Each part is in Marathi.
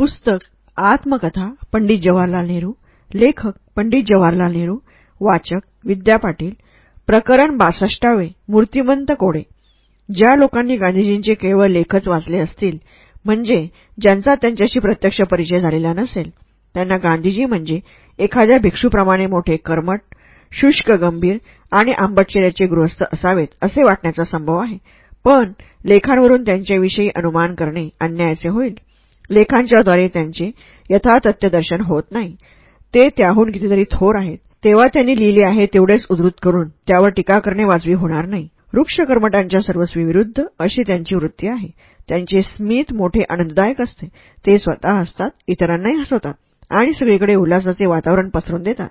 पुस्तक आत्मकथा पंडित जवाहरलाल नेहरू लेखक पंडित जवाहरलाल नेहरू वाचक विद्या पाटील प्रकरण बासष्टावे मूर्तिमंत कोडे. ज्या लोकांनी गांधीजींचे केवळ लेखच वाचले असतील म्हणजे ज्यांचा त्यांच्याशी प्रत्यक्ष परिचय झालेला नसेल त्यांना गांधीजी म्हणजे एखाद्या भिक्षूप्रमाणे मोठे कर्मट शुष्क गंभीर आणि आंबटचेऱ्याचे गृहस्थ असावेत असे वाटण्याचा संभव आहे. पण लेखांवरून त्यांच्याविषयी अनुमान करणे अन्यायाचे होईल. लेखांच्याद्वारे त्यांचे यथातथ्य दर्शन होत नाही. ते त्याहून कितीतरी थोर आहेत. तेव्हा त्यांनी लिहिले आहे तेवढेच उद्धृत करून त्यावर टीका करणे वाजवी होणार नाही. वृक्ष कर्मटांच्या सर्वस्वी विरुद्ध अशी त्यांची वृत्ती आहे. त्यांचे स्मित मोठे आनंददायक असते. ते स्वतः हसतात इतरांनाही हसवतात आणि सगळीकडे उल्हासाचे वातावरण पसरून देतात.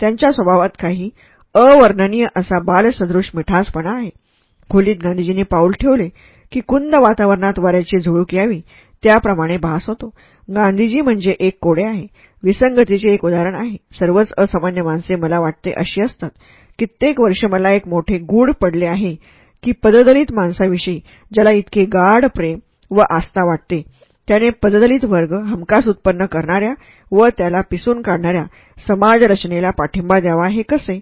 त्यांच्या स्वभावात काही अवर्णनीय असा बालसदृश मिठासपणा आहे. खोलीत गांधीजींनी पाऊल ठेवले की कुंद वातावरणात वाऱ्याची झुळूक यावी. त्याप्रमाणे भास होतो. गांधीजी म्हणजे एक कोडे आहे. विसंगतीचे एक उदाहरण आहे. सर्वच असामान्य माणसे मला वाटते अशी असतात. कित्येक वर्ष मला एक मोठे गूढ पडले आहे की पददलित माणसाविषयी ज्याला इतके गाढ प्रेम व आस्था वाटते त्याने पददलित वर्ग हमखास उत्पन्न करणाऱ्या व त्याला पिसून काढणाऱ्या समाजरचनेला पाठिंबा द्यावा हे कसे?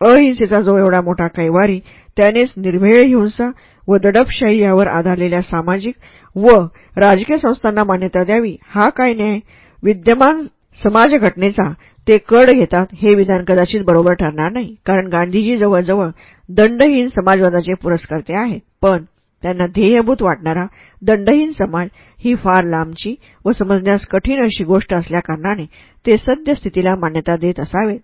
अहिंसेचा जो एवढा मोठा कैवारी त्यानेच निर्भेळ हिंसा व दडपशाही यावर आधारलेल्या सामाजिक व राजकीय संस्थांना मान्यता द्यावी. हा काय न्याय? विद्यमान समाजघटनेचा ते कड घेतात हे विधान कदाचित बरोबर ठरणार नाही. कारण गांधीजी जवळजवळ दंडहीन समाजवादाचे पुरस्कर्ते आहेत. पण त्यांना ध्येयभूत वाटणारा दंडहीन समाज ही फार लांबची व समजण्यास कठीण अशी गोष्ट असल्याकारणाने ते सद्यस्थितीला मान्यता देत असावेत.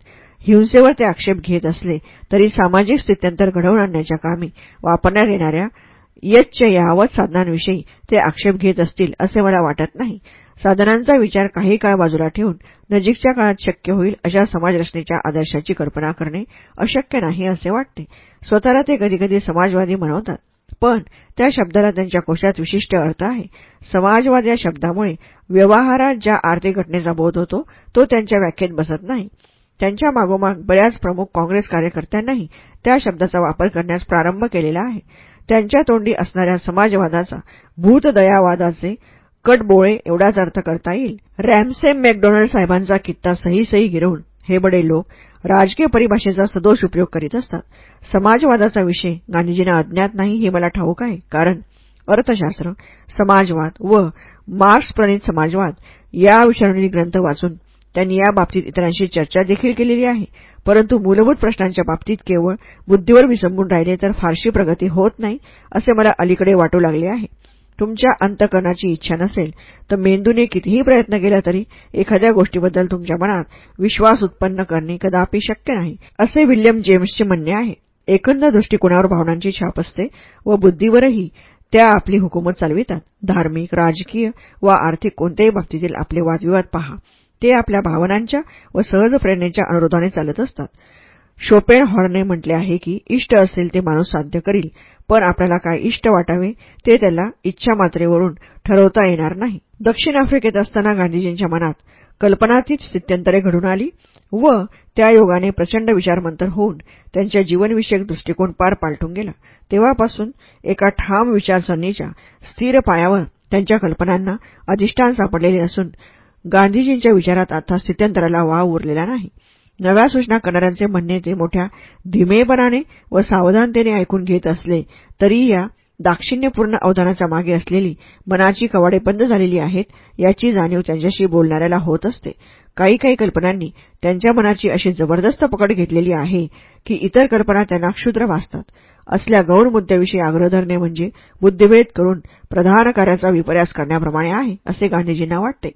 हिंसेवर ते आक्षेप घेत असले तरी सामाजिक स्थित्यंतर घडवून आणण्याच्या कामी वापरण्यात येणाऱ्या यच्च यावत साधनांविषयी ते आक्षेप घेत असतील असे मला वाटत नाही. साधनांचा विचार काही काळ बाजूला ठेवून नजीकच्या काळात शक्य होईल अशा समाजरचनेच्या आदर्शाची कल्पना करणे अशक्य नाही असे वाटते. स्वतःला ते कधीकधी समाजवादी म्हणवतात पण त्या शब्दाला त्यांच्या कोशात विशिष्ट अर्थ आहे. समाजवाद या शब्दामुळे व्यवहारात ज्या आर्थिक घटनेचा बोध होतो तो त्यांच्या व्याख्येत बसत नाही. त्यांच्या मागोमाग बऱ्याच प्रमुख काँग्रेस कार्यकर्त्यांनाही त्या शब्दाचा वापर करण्यास प्रारंभ केलेला आहे. त्यांच्या तोंडी असणाऱ्या समाजवादाचा भूतदयावादाचे कटबोळे एवढाच अर्थ करता येईल. रॅमसेम मॅकडोनाल्ड साहेबांचा कित्ता सही सही गिरवून हे बडे लोक राजकीय परिभाषेचा सदोष उपयोग करीत असतात. समाजवादाचा विषय गांधीजींना अज्ञात नाही हे मला ठाऊक आहे. कारण अर्थशास्त्र समाजवाद व मार्क्सप्रणित समाजवाद या विषयावरील ग्रंथ वाचून त्यांनी या बाबतीत इतरांशी चर्चा देखील केलेली आहे. परंतु मूलभूत प्रश्नांच्या बाबतीत केवळ बुद्धीवर विसंबून राहिले तर फारशी प्रगती होत नाही असे मला अलीकडे वाटू लागले आहे. तुमच्या अंतकरणाची इच्छा नसेल तर मेंदूने कितीही प्रयत्न केला तरी एखाद्या गोष्टीबद्दल तुमच्या मनात विश्वास उत्पन्न करणे कदापि शक्य नाही असे विल्यम जेम्सचे म्हणणे आहे. एकंदर दृष्टिकोनावर भावनांची छाप असते व बुद्धीवरही त्या आपली हुकूमत चालवितात. धार्मिक राजकीय व आर्थिक कोणत्याही बाबतीतील आपले वादविवाद पहा. ते आपल्या भावनांच्या व सहज प्रेरणेच्या अनुरोधाने चालत असतात. शोपेन हॉर्ने म्हटले आहे की इष्ट असेल ते माणूस साध्य करील पण आपल्याला काय इष्ट वाटावे ते त्याला इच्छा मात्रेवरून ठरवता येणार नाही. दक्षिण आफ्रिकेत असताना गांधीजींच्या मनात कल्पनातीत स्थित्यंतरे घडून आली व त्या योगाने प्रचंड विचारमंतर होऊन त्यांच्या जीवनविषयक दृष्टिकोन पार पालटून गेला. तेव्हापासून एका ठाम विचारसरणीच्या स्थिर पायावर त्यांच्या कल्पनांना अधिष्ठान सापडलेले असून गांधीजींच्या विचारात आता स्थित्यंतराला वाव उरलेला नाही. नव्या सूचना करणाऱ्यांचे म्हणणे ते मोठ्या धीमेपणाने व सावधानतेने ऐकून घेत असले तरी या दाक्षिण्यपूर्ण अवधानाच्या मागे असलेली मनाची कवाडे बंद झालेली आहेत याची जाणीव त्यांच्याशी बोलणाऱ्याला होत असते. काही काही कल्पनांनी त्यांच्या मनाची अशी जबरदस्त पकड घेतलेली आहे की इतर कल्पना त्यांना क्षुद्र भासतात असल्या गौण मुद्द्याविषयी आग्रह धरणे म्हणजे बुद्धिभेद करून प्रधान कार्याचा विपर्यास करण्याप्रमाणे आहे असे गांधीजींना वाटते.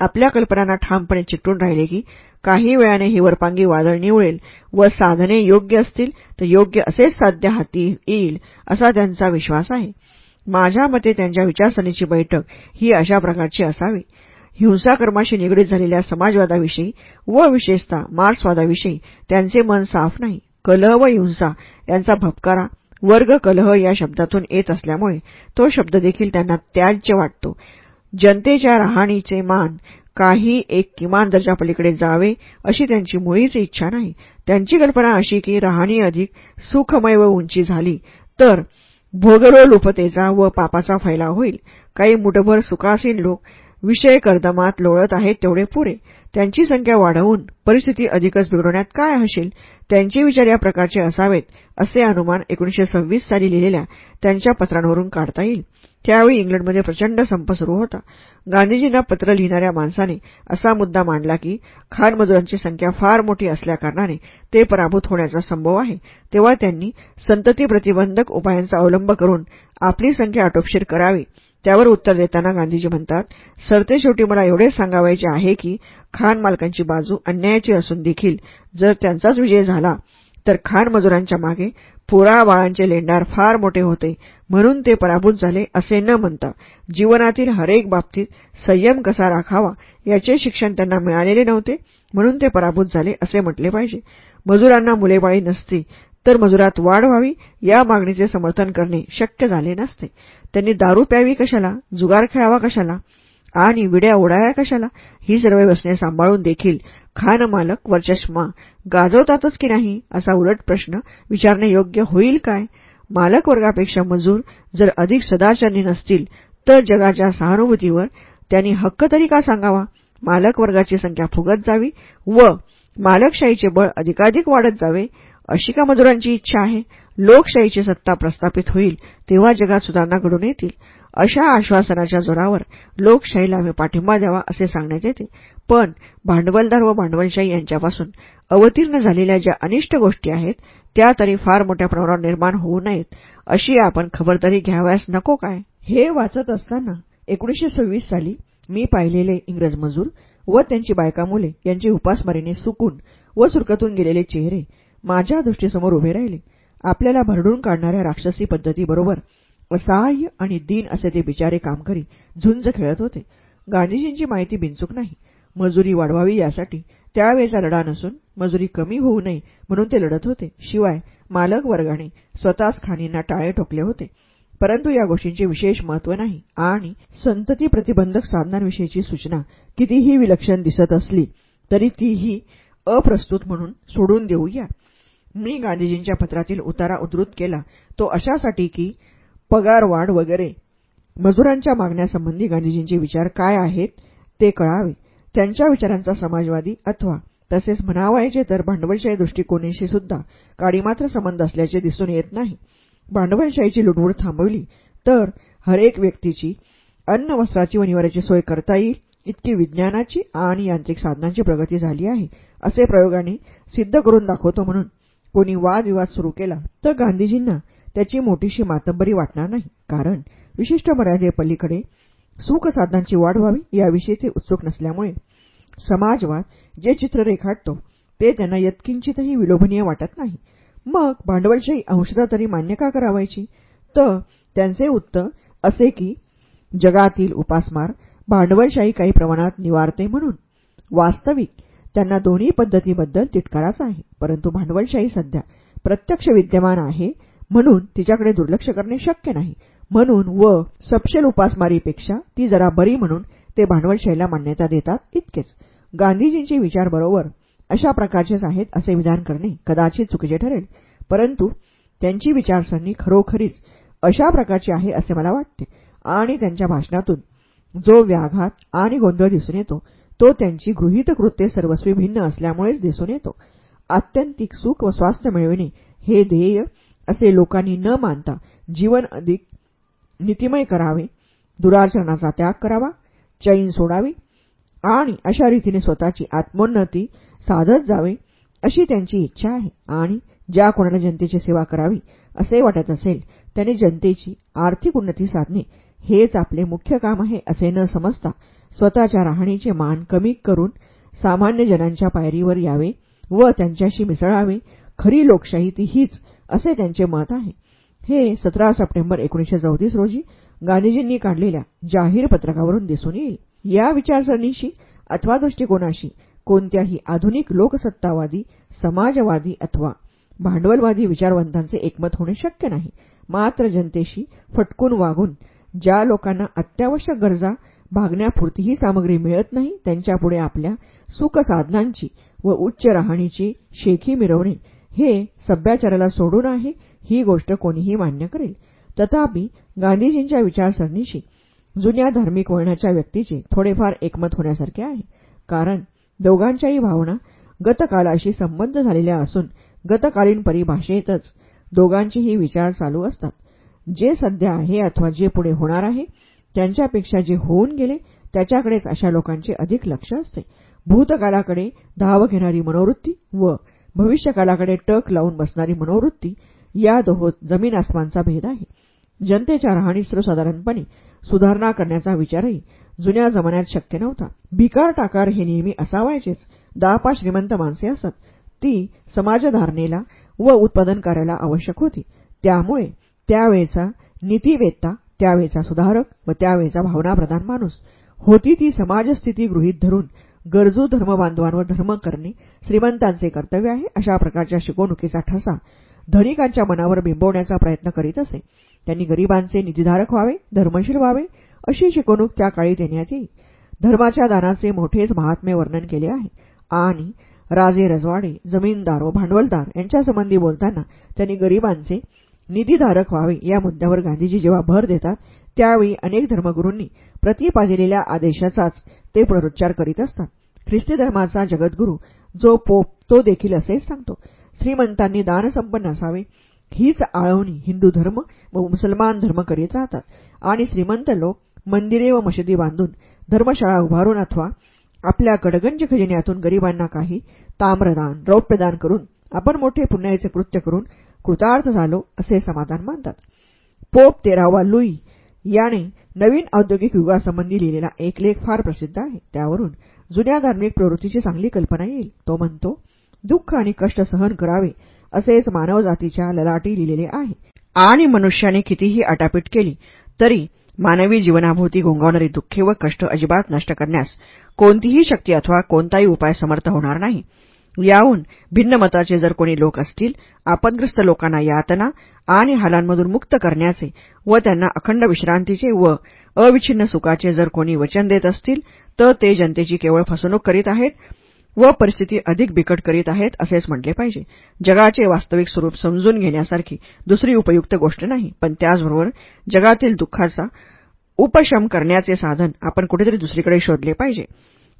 आपल्या कल्पनांना ठामपणे चिकटून राहिले की काही वेळाने ही वरपांगी वादळ निवळेल व साधने योग्य असतील तर योग्य असेच साध्य हाती येईल असा त्यांचा विश्वास आहे. माझ्या मते त्यांच्या विचारसरणीची बैठक ही अशा प्रकारची असावी. हिंसाकर्माशी निगडीत झालेल्या समाजवादाविषयी व विशेषतः मार्क्सवादाविषयी त्यांचे मन साफ नाही. कलह व हिंसा यांचा भपकारा वर्ग कलह या शब्दातून येत असल्यामुळे तो शब्द देखील त्यांना त्याज्य वाटतो. जनतेच्या राहणीचे मान काही एक किमान दर्जापलीकडे जावे अशी त्यांची मुळीच इच्छा नाही. त्यांची कल्पना अशी की राहणी अधिक सुखमय व उंची झाली तर भोगलोलुपतेचा व पापाचा फैलाव होईल. काही मुठभर सुखासीन लोक विषय कर्दमात लोळत आहेत तेवढे पुरे. त्यांची संख्या वाढवून परिस्थिती अधिकच बिघडवण्यात काय हशील त्यांचे विचार या प्रकारचे असावेत असे अनुमान एकोणीशे सव्वीस साली लिहिलेल्या त्यांच्या पत्रांवरून काढता येईल. त्यावेळी इंग्लंडमध्ये प्रचंड संप सुरू होता. गांधीजींना पत्र लिहिणाऱ्या माणसाने असा मुद्दा मांडला की खाणमजुरांची संख्या फार मोठी असल्याकारणाने ते पराभूत होण्याचा संभव आहे. तेव्हा त्यांनी संतती प्रतिबंधक उपायांचा अवलंब करून आपली संख्या आटोपशीर करावी. त्यावर उत्तर देताना गांधीजी म्हणतात सरते शेवटी मला एवढे सांगावायचे आहे की खाण मालकांची बाजू अन्यायाची असून देखील जर त्यांचाच विजय झाला तर खाण मजुरांच्या मागे पुरा बाळांचे लेंडार फार मोठे होते म्हणून ते पराभूत झाले असे न म्हणता जीवनातील हरेक बाबतीत संयम कसा राखावा याचे शिक्षण त्यांना मिळालेले नव्हते म्हणून ते पराभूत झाले असे म्हटले पाहिजे. मजुरांना मुलेबाळी नसती तर मजुरात वाढ व्हावी या मागणीचे समर्थन करणे शक्य झाले नसते. त्यांनी दारू प्यावी कशाला जुगार खेळावा कशाला आणि विड्या उडाया कशाला? ही सर्व व्यसने सांभाळून देखील खान मालक वरचष्मा गाजवतातच की नाही असा उलट प्रश्न विचारणे योग्य होईल काय? मालक वर्गापेक्षा मजूर जर अधिक सदाचारी नसतील तर जगाच्या सहानुभूतीवर त्यांनी हक्क तरी का सांगावा? मालक वर्गाची संख्या फुगत जावी व मालकशाहीचे बळ अधिकाधिक वाढत जावे अशी का मजुरांची इच्छा आहे? लोकशाहीची सत्ता प्रस्थापित होईल तेव्हा जगात सुधारणा घडून येतील. अशा आश्वासनाच्या जोरावर लोकशाहीला आम्ही पाठिंबा द्यावा असे सांगण्यात येते. पण भांडवलदार व भांडवलशाही यांच्यापासून अवतीर्ण झालेल्या ज्या अनिष्ट गोष्टी आहेत त्या तरी फार मोठ्या प्रमाणावर निर्माण होऊ नयेत अशी आपण खबरदारी घ्यावयास नको काय? हे वाचत असताना एकोणीशे सव्वीस साली मी पाहिलेले इंग्रज मजूर व त्यांची बायका मुले यांचे उपासमारीने सुकून व सुरकतून गेलेले चेहरे माझ्या दृष्टीसमोर उभे राहिले. आपल्याला भरडून काढणाऱ्या राक्षसी पद्धतीबरोबर असहाय्य आणि दीन असे ते बिचारे कामकरी झुंज खेळत होते. गांधीजींची माहिती बिनचूक नाही. मजुरी वाढवावी यासाठी त्यावेळेचा लढा नसून मजुरी कमी होऊ नये म्हणून ते लढत होते. शिवाय मालक वर्गाने स्वतःच खाणींना टाळे ठोकले होते. परंतु या गोष्टींचे विशेष महत्त्व नाही आणि संतती प्रतिबंधक साधनांविषयीची सूचना कितीही विलक्षण दिसत असली तरी तीही अप्रस्तुत म्हणून सोडून देऊया. मी गांधीजींच्या पत्रातील उतारा उद्धृत केला. तो अशासाठी की पगारवाढ वगैरे. मजुरांच्या मागण्यासंबंधी गांधीजींचे विचार काय आहेत ते कळावे. त्यांच्या विचारांचा समाजवादी अथवा तसेच म्हणावायचे तर भांडवलशाही दृष्टिकोनाशी सुद्धा काडीमात्र संबंध असल्याचे दिसून येत नाही. भांडवलशाहीची लुडबुड थांबवली तर हरेक व्यक्तीची अन्न वस्त्राची व निवाऱ्याची सोय करता येईल इतकी विज्ञानाची आणि यांत्रिक साधनांची प्रगती झाली आहे असे प्रयोगाने सिद्ध करून दाखवतो म्हणून कोणी वादविवाद सुरू केला तर गांधीजींना त्याची मोठीशी मातबरी वाटणार नाही. कारण विशिष्ट मर्यादेपलीकडे सुखसाधनांची वाढ व्हावी याविषयी ते उत्सुक नसल्यामुळे समाजवाद जे चित्र रेखाटतो ते त्यांना यत्किंचितही विलोभनीय वाटत नाही. मग भांडवलशाही अंशता तरी मान्य का करावायची? तर त्यांचे उत्तर असे की जगातील उपासमार भांडवलशाही काही प्रमाणात निवारते म्हणून वास्तविक त्यांना दोन्ही पद्धतीबद्दल तिटकाराच आहे. परंतु भांडवलशाही सध्या प्रत्यक्ष विद्यमान आहे म्हणून तिच्याकडे दुर्लक्ष करणे शक्य नाही. म्हणून व सपशेल उपासमारीपेक्षा ती जरा बरी म्हणून ते भांडवलशाहीला मान्यता देतात इतकेच. गांधीजींचे विचार बरोबर अशा प्रकारचेच आहेत असे विधान करणे कदाचित चुकीचे ठरेल. परंतु त्यांची विचारसरणी खरोखरीच अशा प्रकारची आहे असे मला वाटते. आणि त्यांच्या भाषणातून जो व्याघात आणि गोंधळ दिसून येतो तो त्यांची गृहीत कृत्ये सर्वस्वी भिन्न असल्यामुळेच दिसून येतो. आत्यंतिक सुख व स्वास्थ्य मिळविणे हे ध्येय असे लोकांनी न मानता जीवन अधिक नीतिमय करावे. दुराचरणाचा त्याग करावा चैन सोडावी आणि अशा रीतीने स्वतःची आत्मोन्नती साधत जावे अशी त्यांची इच्छा आहे. आणि ज्या कोणाला जनतेची सेवा करावी असे वाटत असेल त्याने जनतेची आर्थिक उन्नती साधणे हेच आपले मुख्य काम आहे असे न समजता स्वतःच्या राहणीचे मान कमी करून सामान्य जनांच्या पायरीवर यावे व त्यांच्याशी मिसळावे. खरी लोकशाही ती हीच असे त्यांचे मत आहे. हे सतरा सप्टेंबर एकोणीशे चौतीस रोजी गांधीजींनी काढलेल्या जाहीर पत्रकावरून दिसून येईल. या विचारसरणीशी अथवा दृष्टिकोनाशी कोणत्याही आधुनिक लोकसत्तावादी समाजवादी अथवा भांडवलवादी विचारवंतांचे एकमत होणे शक्य नाही. मात्र जनतेशी फटकून वागून ज्या लोकांना अत्यावश्यक गरजा भागण्यापुरती ही सामग्री मिळत नाही त्यांच्यापुढे आपल्या सुखसाधनांची व उच्च राहणीची शेखी मिरवणे हे सभ्याचाराला सोडून आहे ही गोष्ट कोणीही मान्य करेल. तथापि गांधीजींच्या विचारसरणीशी जुन्या धार्मिक वळणाच्या व्यक्तीचे थोडेफार एकमत होण्यासारखे आहे. कारण दोघांच्याही भावना गतकालाशी संबंध झालेल्या असून गतकालीन परिभाषेतच दोघांचेही विचार चालू असतात. जे सध्या आहे अथवा जे पुढे होणार आहे त्यांच्यापेक्षा जे होऊन गेले त्याच्याकडेच अशा लोकांचे अधिक लक्ष असते. भूतकालाकडे धाव घेणारी मनोवृत्ती व भविष्यकालाकडे टक लावून बसणारी मनोवृत्ती या दोहोत जमीन आसमानचा भेद आहे. जनतेच्या राहणी सर्वसाधारणपणे सुधारणा करण्याचा विचारही जुन्या जमान्यात शक्य नव्हता. भिकार टाकार हे नेहमी असावायचेच. दहा श्रीमंत माणसे असत. ती समाजधारणेला व उत्पादन करायला आवश्यक होती. त्यामुळे त्यावेळचा नीतीवेत्ता त्यावेळचा सुधारक व त्यावेळचा भावनाप्रधान माणूस. होती ती समाजस्थिती गृहीत धरून गरजू धर्मबांधवांवर धर्म करणे श्रीमंतांचे कर्तव्य आहे अशा प्रकारच्या शिकवणुकीचा ठसा धनिकांच्या मनावर बिंबवण्याचा प्रयत्न करीत असे. त्यांनी गरिबांचे निधीधारक व्हावे धर्मशील व्हावे अशी शिकवणूक त्या काळी देण्यात येई. धर्माच्या दानाचे मोठेच महात्म्य वर्णन केले आहे. आणि राजे रजवाडे जमीनदार व भांडवलदार यांच्यासंबंधी बोलताना त्यांनी गरिबांचे निधीधारक व्हावे या मुद्द्यावर गांधीजी जेव्हा भर देतात त्यावेळी अनेक धर्मगुरूंनी प्रतिपादिलेल्या आदेशाचाच ते पुनरुच्चार करीत असतात. ख्रिस्ती धर्माचा जगद्गुरू जो पोप तो देखील असेच सांगतो श्रीमंतांनी दानसंपन्न असावे. हीच आळवणी हिंदू धर्म व मुसलमान धर्म करीत राहतात. आणि श्रीमंत लोक मंदिरे व मशिदी बांधून धर्मशाळा उभारून अथवा आपल्या कडगंज खजिन्यातून गरिबांना काही ताम्रदान रौप्यदान करून आपण मोठे पुण्याचे कृत्य करून कृतार्थ झालो असे समाधान मानतात. पोप तेरावा लुई याने नवीन औद्योगिक युगासंबंधी लिहिलेला एक लेख फार प्रसिद्ध आहे. त्यावरून जुन्या धार्मिक प्रवृत्तीची चांगली कल्पना येईल. तो म्हणतो दुःख आणि कष्ट सहन करावे असेच मानवजातीच्या ललाटी लिहिलेले आहे. आणि मनुष्याने कितीही अटापीट केली तरी मानवी जीवनाभोवती गोंगावणारी दुःखे व कष्ट अजिबात नष्ट करण्यास कोणतीही शक्ती अथवा कोणताही उपाय समर्थ होणार नाही. याहून भिन्न मताचे जर कोणी लोक असतील आपदग्रस्त लोकांना यातना आणि हालांमधून मुक्त करण्याचे व त्यांना अखंड विश्रांतीचे व अविच्छिन्न सुखाचे जर कोणी वचन देत असतील तर ते जनतेची केवळ फसवणूक करीत आहेत व परिस्थिती अधिक बिकट करीत आहेत असेच म्हटले पाहिजे. जगाचे वास्तविक स्वरूप समजून घेण्यासारखी दुसरी उपयुक्त गोष्ट नाही पण त्याचबरोबर जगातील दुःखाचा उपशम करण्याचे साधन आपण कुठेतरी दुसरीकडे शोधले पाहिजे.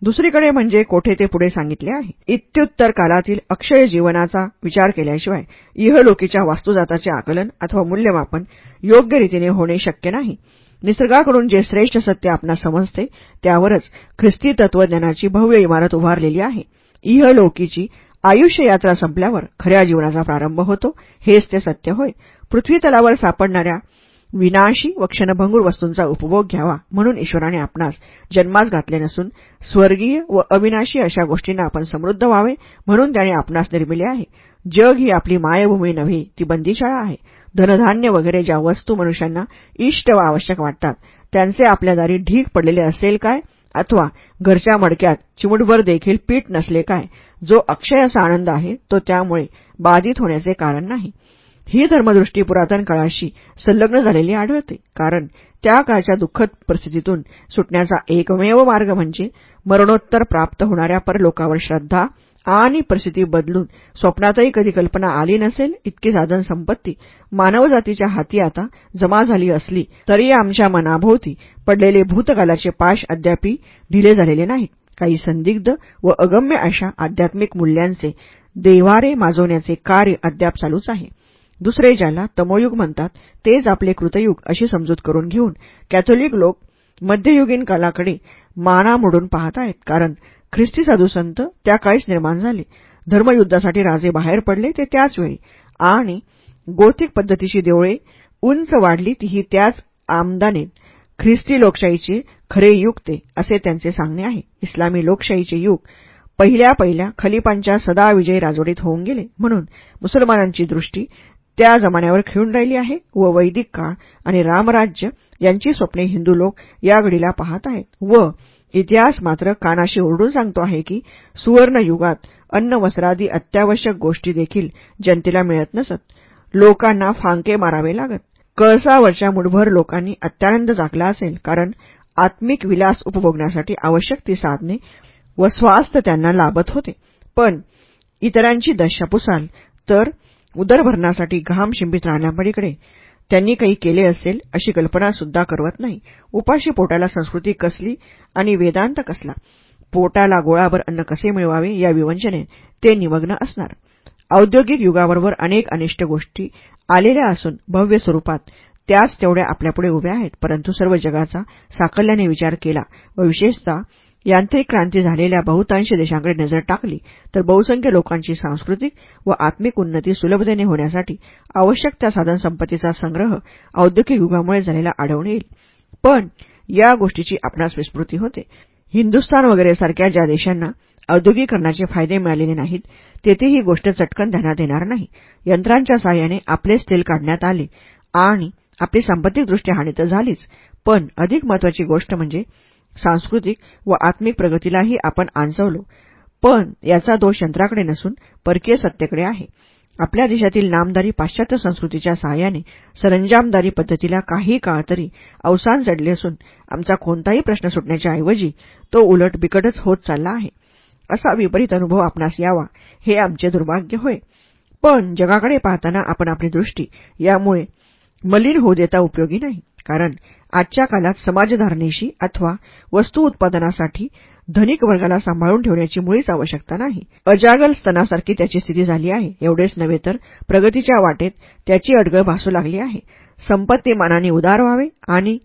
दुसरीकडे म्हणजे कोठे ते पुढे सांगितले आहे. इत्युत्तर कालातील अक्षय जीवनाचा विचार केल्याशिवाय इहलोकीच्या वास्तुजाताचे आकलन अथवा मूल्यमापन योग्य रीतीने होणे शक्य नाही. निसर्गाकडून जे श्रेष्ठ सत्य आपणास समजते त्यावरच ख्रिस्ती तत्वज्ञानाची भव्य इमारत उभारलेली आहे. इहलोकीची आयुष्य यात्रा संपल्यावर खऱ्या जीवनाचा प्रारंभ होतो. हेच ते सत्य होय. पृथ्वीतलावर सापडणाऱ्या विनाशी व क्षणभंगूर वस्तूंचा उपभोग घ्यावा म्हणून ईश्वराने आपणास जन्मास घातले नसून स्वर्गीय व अविनाशी अशा गोष्टींना आपण समृद्ध व्हावे म्हणून त्याने आपणास निर्मिले आहे. जग ही आपली मायभूमी नव्हे ती बंदीशाळा आहे. धनधान्य वगैरे ज्या वस्तू मनुष्यांना इष्ट व आवश्यक वाटतात त्यांचे आपल्या दारी ढीक पडलेले असेल काय? अथवा घरच्या मडक्यात चिमुटभर देखील पीठ नसले काय? जो अक्षय असा आनंद आहे तो त्यामुळे बाधित होण्याचे कारण नाही. ही धर्मदृष्टी पुरातन काळाशी संलग्न झालेली आढळते. कारण त्या काळच्या दुःखद परिस्थितीतून सुटण्याचा एकमेव मार्ग म्हणजे मरणोत्तर प्राप्त होणाऱ्या परलोकावर श्रद्धा आणि परिस्थिती बदलून स्वप्नातही कधी कल्पना आली नसेल इतकी साधन संपत्ती मानवजातीच्या हाती आता जमा झाली असली तरी आमच्या मनाभोवती पडलेले भूतकालाचे पाश अद्यापी ढिले झालेले नाहीत काही संदिग्ध व अगम्य अशा आध्यात्मिक मूल्यांचे देवारे माजवण्याचे कार्य अद्याप चालूच आहे. दुसरे ज्याला तमोयुग म्हणतात तेच आपले कृतयुग अशी समजूत करून घेऊन कॅथोलिक लोक मध्ययुगीन कालाकडे माना मोडून पाहत आहेत. कारण ख्रिस्ती साधूसंत त्या काळीच निर्माण झाले. धर्मयुद्धासाठी राजे बाहेर पडले ते त्याचवेळी आणि गोथिक पद्धतीची देवळे उंच वाढली तीही त्याच आमदाने ख्रिस्ती लोकशाहीचे खरे युग ते असे त्यांचे सांगणे आहे. इस्लामी लोकशाहीचे युग पहिल्या पहिल्या खलिपांच्या सदा विजयी राजवटीत होऊन गेले. म्हणून मुसलमानांची दृष्टी त्या जमान्यावर खिळून राहिली आहे व वैदिक काळ आणि रामराज्य यांची स्वप्ने हिंदू लोक या घडीला पाहत आहेत. व इतिहास मात्र कानाशी ओरडून सांगतो आहे की सुवर्णयुगात अन्न वस्त्रादी अत्यावश्यक गोष्टी देखील जनतेला मिळत नसत. लोकांना फांके मारावे लागत. कळसावरच्या मुठभर लोकांनी अत्यानंद जागला असेल कारण आत्मिक विलास उपभोगण्यासाठी आवश्यक ती साधने व स्वास्थ्य त्यांना लाभत होते. पण इतरांची दशा पुसाल तर उदरभरणासाठी घाम शिंबीत राहण्यापलीकडे. त्यांनी काही केले असेल अशी कल्पना सुद्धा करवत नाही. उपाशी पोटाला संस्कृती कसली आणि वेदांत कसला? पोटाला गोळाभर अन्न कसे मिळवावे या विवंचनेत ते निमग्न असणार. औद्योगिक युगाबरोबर अनेक अनिष्ट गोष्टी आलेल्या असून भव्य स्वरूपात त्याच तेवढ्या आपल्यापुढे उभ्या आहेत. परंतु सर्व जगाचा साकल्याने विचार केला व विशेषतः यांत्रिक क्रांती झालेल्या बहुतांश देशांकडे नजर टाकली तर बहुसंख्य लोकांची सांस्कृतिक व आत्मिक उन्नती सुलभतेने होण्यासाठी आवश्यक त्या साधनसंपत्तीचा संग्रह औद्योगिक युगामुळे झालेला आढळून येईल. पण या गोष्टीची आपणास विस्मृती होते. हिंदुस्थान वगैरे सारख्या ज्या देशांना औद्योगिकरणाचे फायदे मिळालेले नाहीत तेथे ही गोष्ट चटकन ध्यानात येणार नाही. यंत्रांच्या सहाय्याने आपलेच तेल काढण्यात आले आणि आपली सांपत्तिकदृष्ट्या हानी तर झालीच. पण अधिक महत्वाची गोष्ट म्हणजे सांस्कृतिक व आत्मिक प्रगतीलाही आपण आंजवलो पण याचा दोष यंत्राकडे नसून परकीय सत्तेकडे आहे. आपल्या देशातील नामदारी पाश्चात्य संस्कृतीच्या सहाय्याने सरंजामदारी पद्धतीला काही काळ तरी अवसान जडले असून आमचा कोणताही प्रश्न सुटण्याच्या ऐवजी तो उलट बिकटच होत चालला आहे. असा विपरीत अनुभव आपणास यावा हे आमचे दुर्भाग्य होय. पण जगाकडे पाहताना आपण आपली दृष्टी यामुळे मलिन होऊ देता उपयोगी नाही. कारण आजच्या काळात समाजधारणेशी अथवा वस्तू उत्पादनासाठी धनिक वर्गाला सांभाळून ठेवण्याची मुळीच आवश्यकता नाही. अजागल स्तनासारखी त्याची स्थिती झाली आहे. एवढेच नव्हे तर प्रगतीच्या वाटेत त्याची अडगळ भासू लागली आहे. संपत्ती मानाने उदार व्हावे आणि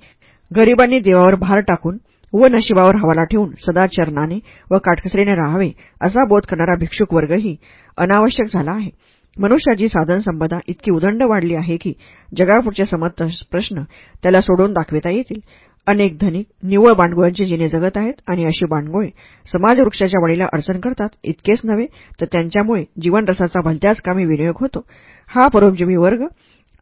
गरिबांनी देवावर भार टाकून व नशिबावर हवाला ठेवून सदा चरणाने व काटकसरीने राहावे असा बोध करणारा भिक्षुक वर्गही अनावश्यक झाला आहे. मनुष्याची साधनसंपदा इतकी उदंड वाढली आहे की जगापुढचे समर्थ प्रश्न त्याला सोडून दाखविता येतील. अनेक धनिक निव्वळ बांडगुळांचे जिने जगत आहेत आणि अशी बांडगुळे समाजवृक्षाच्या वडीला अडचण करतात इतकेच नव्हे तर त्यांच्यामुळे जीवनरसाचा भलत्याच कामी विनियोग होतो. हा परोपजीवी वर्ग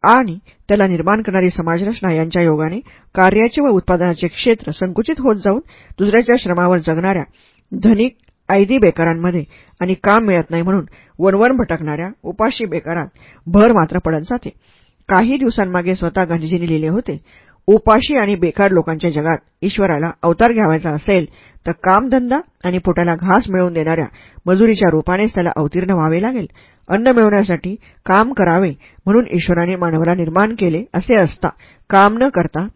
आणि त्याला निर्माण करणारी समाजरचना यांच्या योगाने कार्याचे व उत्पादनाचे क्षेत्र संकुचित होत जाऊन दुसऱ्याच्या श्रमावर जगणाऱ्या धनिक ऐदी बेकारांमध्ये आणि काम मिळत नाही म्हणून वणवण भटकणाऱ्या उपाशी बेकारात भर मात्र पडत जाते. काही दिवसांमागे स्वतः गांधीजींनी लिहिले होते उपाशी आणि बेकार लोकांच्या जगात ईश्वराला अवतार घ्यावायचा असेल तर कामधंदा आणि पोटाला घास मिळवून देणाऱ्या मजुरीच्या रूपानेच त्याला अवतीर्ण व्हावे लागेल. अन्न मिळवण्यासाठी काम करावे म्हणून ईश्वराने मानवाला निर्माण केले असे असता काम न करता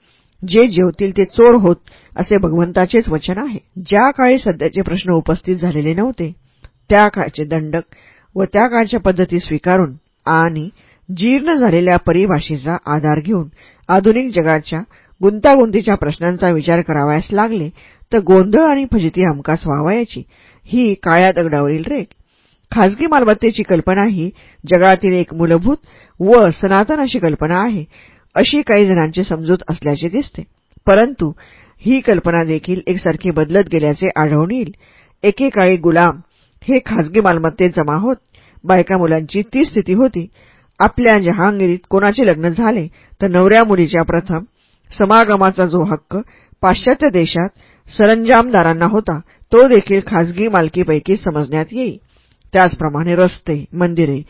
जे जेवतील ते चोर होत असे भगवंताचेच वचन आहे. ज्या काळी सध्याचे प्रश्न उपस्थित झालेले नव्हते त्या काळचे दंडक व त्या काळच्या पद्धती स्वीकारून आणि जीर्ण झालेल्या परिभाषेचा आधार घेऊन आधुनिक जगाच्या गुंतागुंतीच्या प्रश्नांचा विचार करावयास लागले तर गोंधळ आणि फजिती हमखास व्हावायची ही काळ्या दगडावरील रेख. खाजगी मालमत्तेची कल्पना ही जगातील एक मूलभूत व सनातन अशी कल्पना आहे. अशी काही जणांची समजूत असल्याचे दिसते. परंतु ही कल्पना देखील एकसारखी बदलत गेल्याचे आढळून येईल. एकेकाळी गुलाम हे खाजगी मालमत्तेत जमा होत. बायका मुलांची ती स्थिती होती. आपल्या जहांगिरीत कोणाचे लग्न झाले तर नवऱ्या मुलीच्या प्रथम समागमाचा जो हक्क पाश्चात्य देशात सरंजामदारांना होता तो देखील खाजगी मालकीपैकी समजण्यात येई त्याचप्रमाणे रस्ते मंदिरे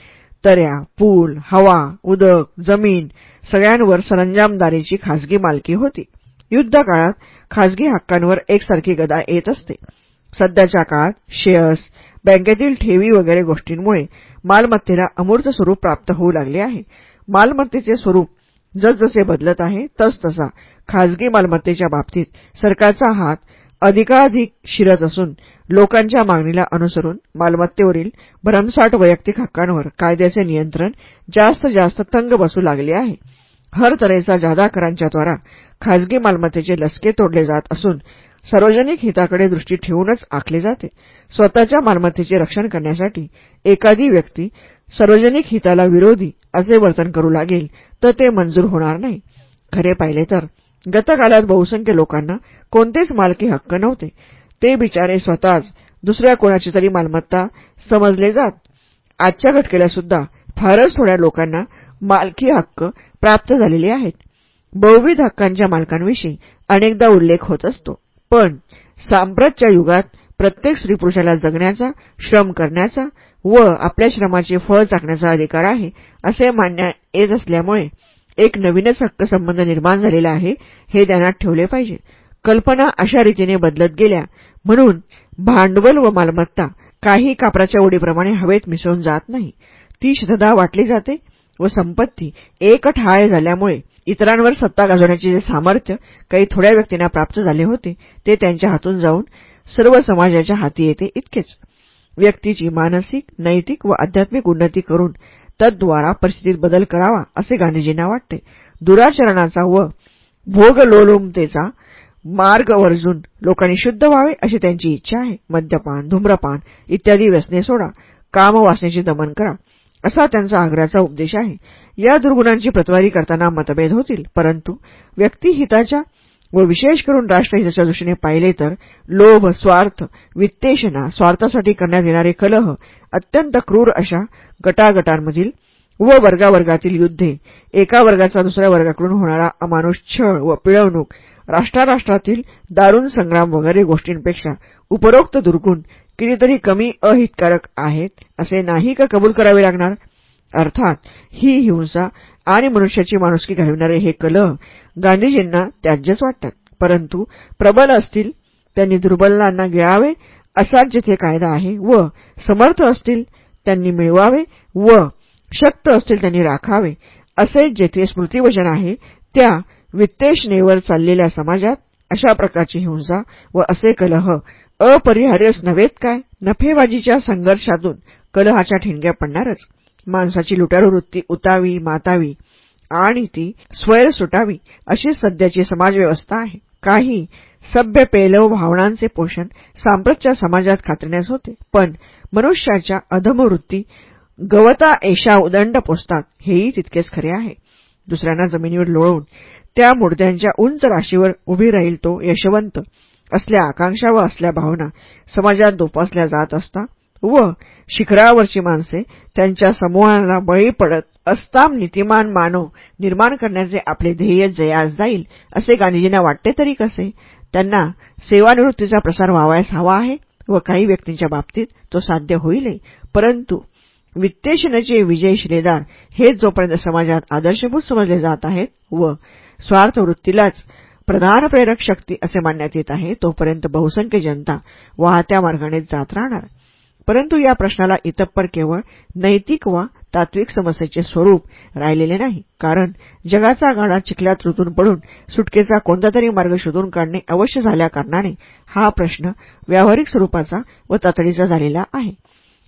तऱ्या पूल हवा उदक जमीन सगळ्यांवर सरंजामदारीची खाजगी मालकी होती. युद्धकाळात खाजगी हक्कांवर एकसारखी गदा येत असते. सध्याच्या काळात शेअर्स बँकेतील ठेवी वगैरे गोष्टींमुळे मालमत्तेला अमूर्त स्वरूप प्राप्त होऊ लागले आहे. मालमत्तेचे स्वरूप जसजसे बदलत आहे तसतसा खाजगी मालमत्तेच्या बाबतीत सरकारचा हात अधिकाधिक शिरत असून लोकांच्या मागणीला अनुसरून मालमत्तेवरील भरमसाठ वैयक्तिक हक्कांवर कायद्याचे नियंत्रण जास्त जास्त तंग बसू लागले आहे. हर तऱ्हेचा जादाकरांच्याद्वारा खाजगी मालमत्तेचे लसके तोडले जात असून सार्वजनिक हिताकडे दृष्टी ठेवूनच आखले जाते. स्वतःच्या मालमत्तेचे रक्षण करण्यासाठी एखादी व्यक्ती सार्वजनिक हिताला विरोधी असे वर्तन करू लागेल तर ते मंजूर होणार नाही. खरे पाहिले तर गतकालात बहुसंख्य लोकांना कोणतेच मालकी हक्क नव्हते. ते बिचारे स्वतःच दुसऱ्या कोणाची तरी मालमत्ता समजले जात. आजच्या घटकेला सुद्धा फारच थोड्या लोकांना मालकी हक्क प्राप्त झालेले आहेत. बहुविध हक्कांच्या मालकांविषयी अनेकदा उल्लेख होत असतो. पण सांप्रतच्या युगात प्रत्येक स्त्रीपुरुषाला जगण्याचा श्रम करण्याचा व आपल्या श्रमाचे फळ चाकण्याचा अधिकार आहे असे मानण्यात येत असल्यामुळे एक नवीनच हक्कसंबंध निर्माण झालेला आहे हे ध्यानात ठेवले पाहिजे. कल्पना अशा रीतीने बदलत गेल्या म्हणून भांडवल व मालमत्ता काही कापराच्या ओढीप्रमाणे हवेत मिसळून जात नाही. ती शतदा वाटली जाते व संपत्ती एकठाय झाल्यामुळे इतरांवर सत्ता गाजवण्याचे जे सामर्थ्य काही थोड्या व्यक्तींना प्राप्त झाले होते ते त्यांच्या हातून जाऊन सर्व समाजाच्या हाती येते इतकेच. व्यक्तीची मानसिक नैतिक व आध्यात्मिक उन्नती करून तद्वारा परिस्थितीत बदल करावा असे गांधीजींना वाटते. दुराचरणाचा व भोगलोलुमतेचा मार्ग वर्जून लोकांनी शुद्ध व्हावे अशी त्यांची इच्छा आहे. मद्यपान धूम्रपान इत्यादी व्यसने सोडा. कामवासनेचे दमन करा. असा त्यांचा आग्रहाचा उपदेश आहे. या दुर्गुणांची प्रतवारी करताना मतभेद होतील परंतु व्यक्तिहिताच्या व विशेष करून राष्ट्रहिताच्या दृष्टीने पाहिले तर लोभ स्वार्थ वित्तेषणा स्वार्थासाठी करण्यात येणारे कलह अत्यंत क्रूर अशा गटागटांमधील व वर्गावर्गातील युद्धे एका वर्गाचा दुसऱ्या वर्गाकडून होणारा अमानुष छळ व पिळवणूक राष्ट्राराष्ट्रातील दारुण संग्राम वगैरे गोष्टींपेक्षा उपरोक्त दुर्गुण कितीतरी कमी अहितकारक आहेत असे नाही का कबूल करावे लागणार? अर्थात ही हिंसा आणि मनुष्याची माणुसकी घालविणारे हे कलह गांधीजींना त्याज्यच वाटतात. परंतु प्रबल असतील त्यांनी दुर्बलांना गिळावे असाच जिथे कायदा आहे व समर्थ असतील त्यांनी मिळवावे व शक्त असतील त्यांनी राखावे. असे जेथे स्मृतिवचन आहे त्या वित्तेषणेवर चाललेल्या समाजात अशा प्रकारची हिंसा व असे कलह अपरिहार्यच नव्हेत काय? नफेबाजीच्या संघर्षातून कलहाच्या ठिणग्या पडणारच. माणसाची लुटारू वृत्ती उतावी मातावी आणि ती स्वैर सुटावी अशी सध्याची समाजव्यवस्था आहे. काही सभ्य पेलव भावनांचे पोषण सांप्रतच्या समाजात खात्रण्यास होते. पण मनुष्याच्या अधमवृत्ती गवता एशा उदंड पोचतात हेही तितकेच खरे आहे. दुसऱ्यांना जमिनीवर लोळवून त्या मुर्द्यांच्या उंच राशीवर उभी राहील तो यशवंत. असल्या आकांक्षा व असल्या भावना समाजात दोपासल्या जात असता व शिखरावरची माणसे त्यांच्या समूहाला बळी पडत अस्ताम नीतिमान मानव निर्माण करण्याचे आपले ध्येय जयास जाईल असे गांधीजींना वाटते तरी कसे? त्यांना सेवानिवृत्तीचा प्रसार व्हावायस हवा आहे व काही व्यक्तींच्या बाबतीत तो साध्य होईल. परंतु वित्तेशनाचे विजय शिलेदार हे जोपर्यंत समाजात आदर्शभूत समजले जात आहेत व स्वार्थवृत्तीलाच प्रधान प्रेरक शक्ती असे मानण्यात येत आहे तोपर्यंत बहुसंख्य जनता वाहत्या मार्गाने जात राहणार. परंतु या प्रश्नाला इतप्पर केवळ नैतिक वा तात्विक समस्येचे स्वरूप राहिलेले नाही. कारण जगाचा गाडा चिखल्यात रुतून पडून सुटकेचा कोणता तरी मार्ग शोधून काढणे अवश्य झाल्याकारणाने हा प्रश्न व्यावहारिक स्वरूपाचा व तातडीचा झालेला आहे.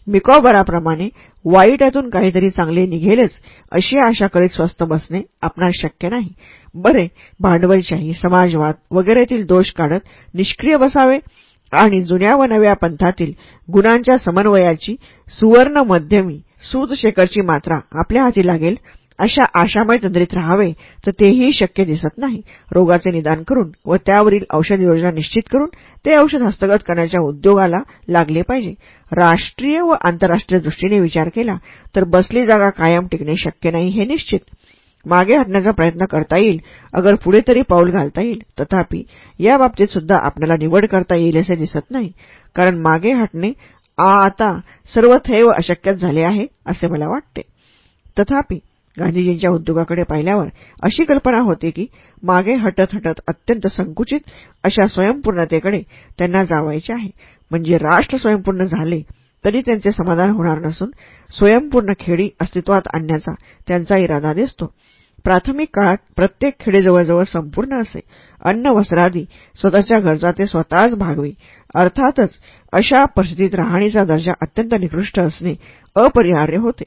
मिकॉबराप्रमाणे वाईटातून काहीतरी चांगले निघेलच अशी आशा करीत स्वस्थ बसणे आपणास शक्य नाही. बरे भांडवलशाही समाजवाद वगैरेतील दोष काढत निष्क्रिय बसावे आणि जुन्या व नव्या पंथातील गुणांच्या समन्वयाची सुवर्ण मध्यमी सूतशेखरची मात्रा आपल्या हाती लागेल अशा आशामय तंद्रीत राहावे तर तेही शक्य दिसत नाही. रोगाचे निदान करून व त्यावरील औषध योजना निश्चित करून ते औषध हस्तगत करण्याच्या उद्योगाला लागले पाहिजे. राष्ट्रीय व आंतरराष्ट्रीय दृष्टीने विचार केला तर बसली जागा कायम टिकणे शक्य नाही हे निश्चित. मागे हटण्याचा प्रयत्न करता येईल. अगर पुढे तरी पाऊल घालता येईल तथापि या बाबतीत सुद्धा आपल्याला निवड करता येईल असे दिसत नाही. कारण मागे हटणे आता सर्वथैव अशक्यच झाले आहे असे मला वाटते. तथापि गांधीजींच्या उद्योगाकडे पाहिल्यावर अशी कल्पना होते की मागे हटत हटत अत्यंत संकुचित अशा स्वयंपूर्णतेकडे त्यांना जावायचे आहे. म्हणजे राष्ट्र स्वयंपूर्ण झाले तरी त्यांचे समाधान होणार नसून स्वयंपूर्ण खेडी अस्तित्वात आणण्याचा त्यांचा इरादा दिसतो. प्राथमिक काळात प्रत्येक खेडे जवळजवळ संपूर्ण असे. अन्न वस्त्रादी स्वतःच्या गरजा ते स्वतःच भागवी. अर्थातच अशा परिस्थितीत राहणीचा दर्जा अत्यंत निकृष्ट असणे अपरिहार्य होते.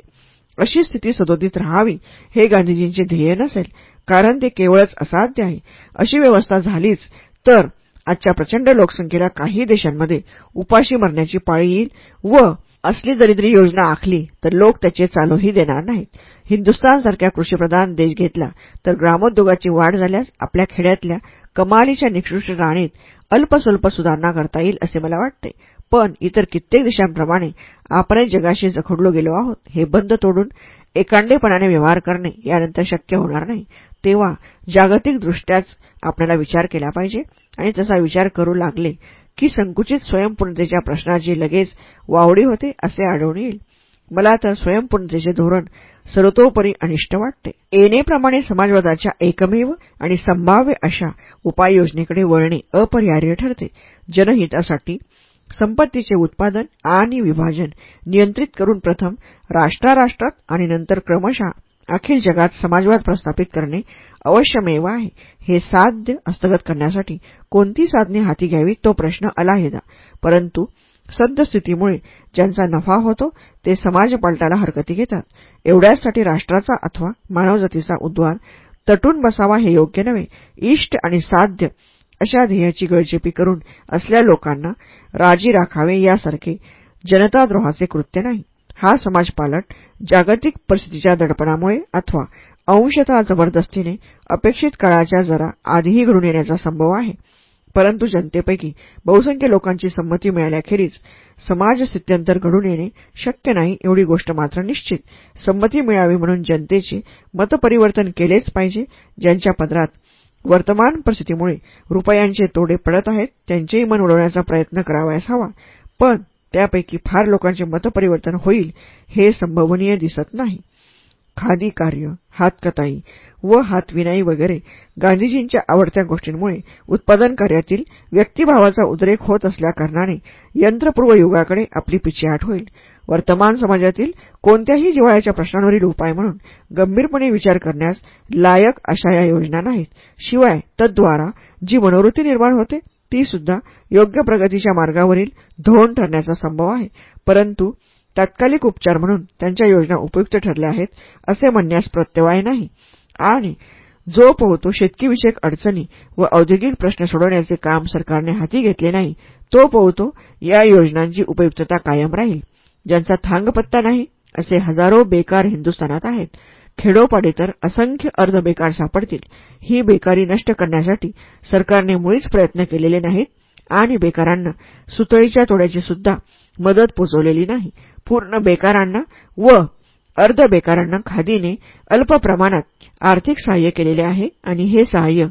अशी स्थिती सदोदित राहावी हे गांधीजींचे ध्येय नसेल कारण ते केवळच असाध्य आहे. अशी व्यवस्था झालीच तर आजच्या प्रचंड लोकसंख्येला काही देशांमध्ये उपाशी मरण्याची पाळी येईल व असली दरिद्री योजना आखली तर लोक त्याचे चालूही देणार नाहीत. हिंदुस्थानसारख्या कृषीप्रधान देश घेतला तर ग्रामोद्योगाची वाढ झाल्यास आपल्या खेड्यातल्या कमालीच्या निकृष्ट राणीत अल्पस्वल्प सुधारणा करता येईल असे मला वाटते. पण इतर कित्येक देशांप्रमाणे आपणही जगाशी जखडलो गेलो आहोत हे बंद तोडून एकांडेपणाने व्यवहार करणे यानंतर शक्य होणार नाही. तेव्हा जागतिकदृष्ट्याच आपल्याला विचार केला पाहिजे आणि तसा विचार करू लागले की संकुचित स्वयंपूर्णतेच्या प्रश्नाची लगेच वावडी होते असे आढळून येईल. मला तर स्वयंपूर्णतेचे धोरण सर्वतोपरी अनिष्ट वाटते. येणेप्रमाणे समाजवादाच्या एकमेव आणि संभाव्य अशा उपाययोजनेकडे वळणे अपरिहार्य ठरते. जनहितासाठी संपत्तीचे उत्पादन आणि विभाजन नियंत्रित करून प्रथम राष्ट्राराष्ट्रात आणि नंतर क्रमशः अखिल जगात समाजवाद प्रस्थापित करणे अवश्यमेव आहे. हे साध्य हस्तगत करण्यासाठी कोणती साधने हाती घ्यावी तो प्रश्न अलाहिदा. परंतु सद्यस्थितीमुळे ज्यांचा नफा होतो ते समाज पलटायला हरकती घेतात. एवढ्यासाठी राष्ट्राचा अथवा मानवजातीचा उद्वार तटून बसावा हे योग्य नव्हे. इष्ट आणि साध्य अशा ध्येयाची गळचेपी करून असल्या लोकांना राजी राखावे यासारखे जनताद्रोहाचे कृत्य नाही. हा समाजपालट जागतिक परिस्थितीच्या दडपणामुळे अथवा अंशतः जबरदस्तीने अपेक्षित काळाच्या जरा आधीही घडून येण्याचा संभव आहे. परंतु जनतेपैकी बहुसंख्य लोकांची संमती मिळाल्याखेरीज समाज स्थित्यंतर घडून येणे शक्य नाही एवढी गोष्ट मात्र निश्चित. संमती मिळावी म्हणून जनतेचे मतपरिवर्तन केलेच पाहिजे. ज्यांच्या पदरात वर्तमान परिस्थितीमुळे रुपयांचे तोडे पडत आहेत त्यांचेही मन उडवण्याचा प्रयत्न करावयास हवा. पण त्यापैकी फार लोकांचे मतपरिवर्तन होईल हे संभवनीय दिसत नाही. खादी कार्य हातकताई व हातविनाई वगैरे गांधीजींच्या आवडत्या गोष्टींमुळे उत्पादन कार्यातील व्यक्तिभावाचा उद्रेक होत असल्याकारणाने यंत्रपूर्व युगाकडे आपली पिछेहाट होईल. वर्तमान समाजातील कोणत्याही जिवाळ्याच्या प्रश्नांवरील उपाय म्हणून गंभीरपणे विचार करण्यास लायक अशा या योजना नाहीत. शिवाय तद्वारा जी मनोवृत्ती निर्माण होते ती सुद्धा योग्य प्रगतीच्या मार्गावरील धोरण ठरण्याचा संभव आहे. परंतु तात्कालिक उपचार म्हणून त्यांच्या योजना उपयुक्त ठरल्या आहेत असे म्हणण्यास प्रत्यवाय नाही. आणि जो पोहतो शेतकीविषयक अडचणी व औद्योगिक प्रश्न सोडवण्याचे काम सरकारने हाती घेतले नाही तो पोहतो या योजनांची उपयुक्तता कायम राहील. ज्यांचा थांगपत्ता नाही असे हजारो बेकार हिंदुस्थानात आहेत. खेडोपाडी तर असंख्य अर्धबेकार सापडतील. ही बेकारी नष्ट करण्यासाठी सरकारने मुळीच प्रयत्न केलेले नाहीत आणि बेकारांना सुतळीच्या तोड्याची सुद्धा मदत पोचवलेली नाही. पूर्ण बेकारांना व अर्ध बेकारांना खादीने अल्प प्रमाणात आर्थिक सहाय्य केलेले आहे आणि हे सहाय्य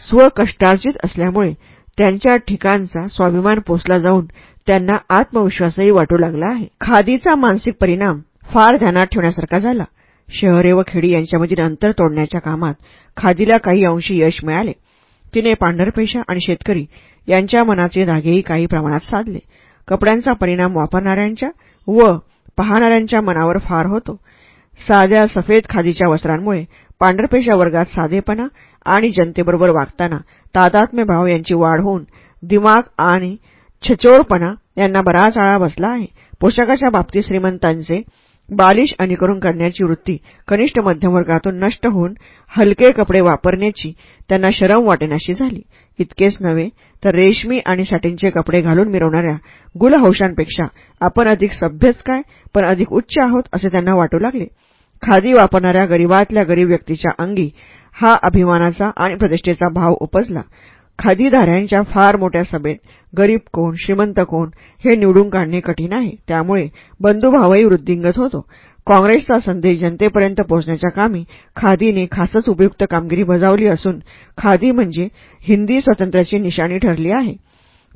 स्वकष्टार्जित असल्यामुळे त्यांच्या ठिकाणचा स्वाभिमान पोचला जाऊन त्यांना आत्मविश्वासही वाटू लागला आहे. खादीचा मानसिक परिणाम फार ध्यानात ठेवण्यासारखा झाला. शहरे व खेडी यांच्यामधील अंतर तोडण्याच्या कामात खादीला काही अंशी यश मिळाले. तिने पांढरपेशा आणि शेतकरी यांच्या मनाचे धागेही काही प्रमाणात साधले. कपड्यांचा परिणाम वापरणाऱ्यांच्या व पाहणाऱ्यांच्या मनावर फार होतो. साध्या सफेद खादीच्या वस्त्रांमुळे पांढरपेशा वर्गात साधेपणा आणि जनतेबरोबर वागताना तादात्म्य भाव यांची वाढ होऊन दिमाग आणि छचोळपणा यांना बराच आळा बसला आहे. पोशाखाच्या बाबतीत श्रीमंतांचे बालिश आणि करून करण्याची वृत्ती कनिष्ठ मध्यमवर्गातून नष्ट होऊन हलके कपडे वापरण्याची त्यांना शरम वाटेनाशी झाली. इतकेच नव्हे तर रेशमी आणि साटींचे कपडे घालून मिरवणाऱ्या गुलहौशांपेक्षा आपण अधिक सभ्यच काय पण अधिक उच्च आहोत असे त्यांना वाटू लागले. खादी वापरणाऱ्या गरीबातल्या गरीब व्यक्तीच्या अंगी हा अभिमानाचा आणि प्रतिष्ठेचा भाव उपजला. खादीधाऱ्यांच्या फार मोठ्या सभेत गरीब कोण श्रीमंत कोण हे निवडून काढणे कठीण आहे. त्यामुळे बंधुभावही वृद्धिंगत होतो. काँग्रेसचा संदेश जनतेपर्यंत पोहोचण्याच्या कामी खादीने खासच उपयुक्त कामगिरी बजावली असून खादी म्हणजे हिंदी स्वातंत्र्याची निशाणी ठरली आहे.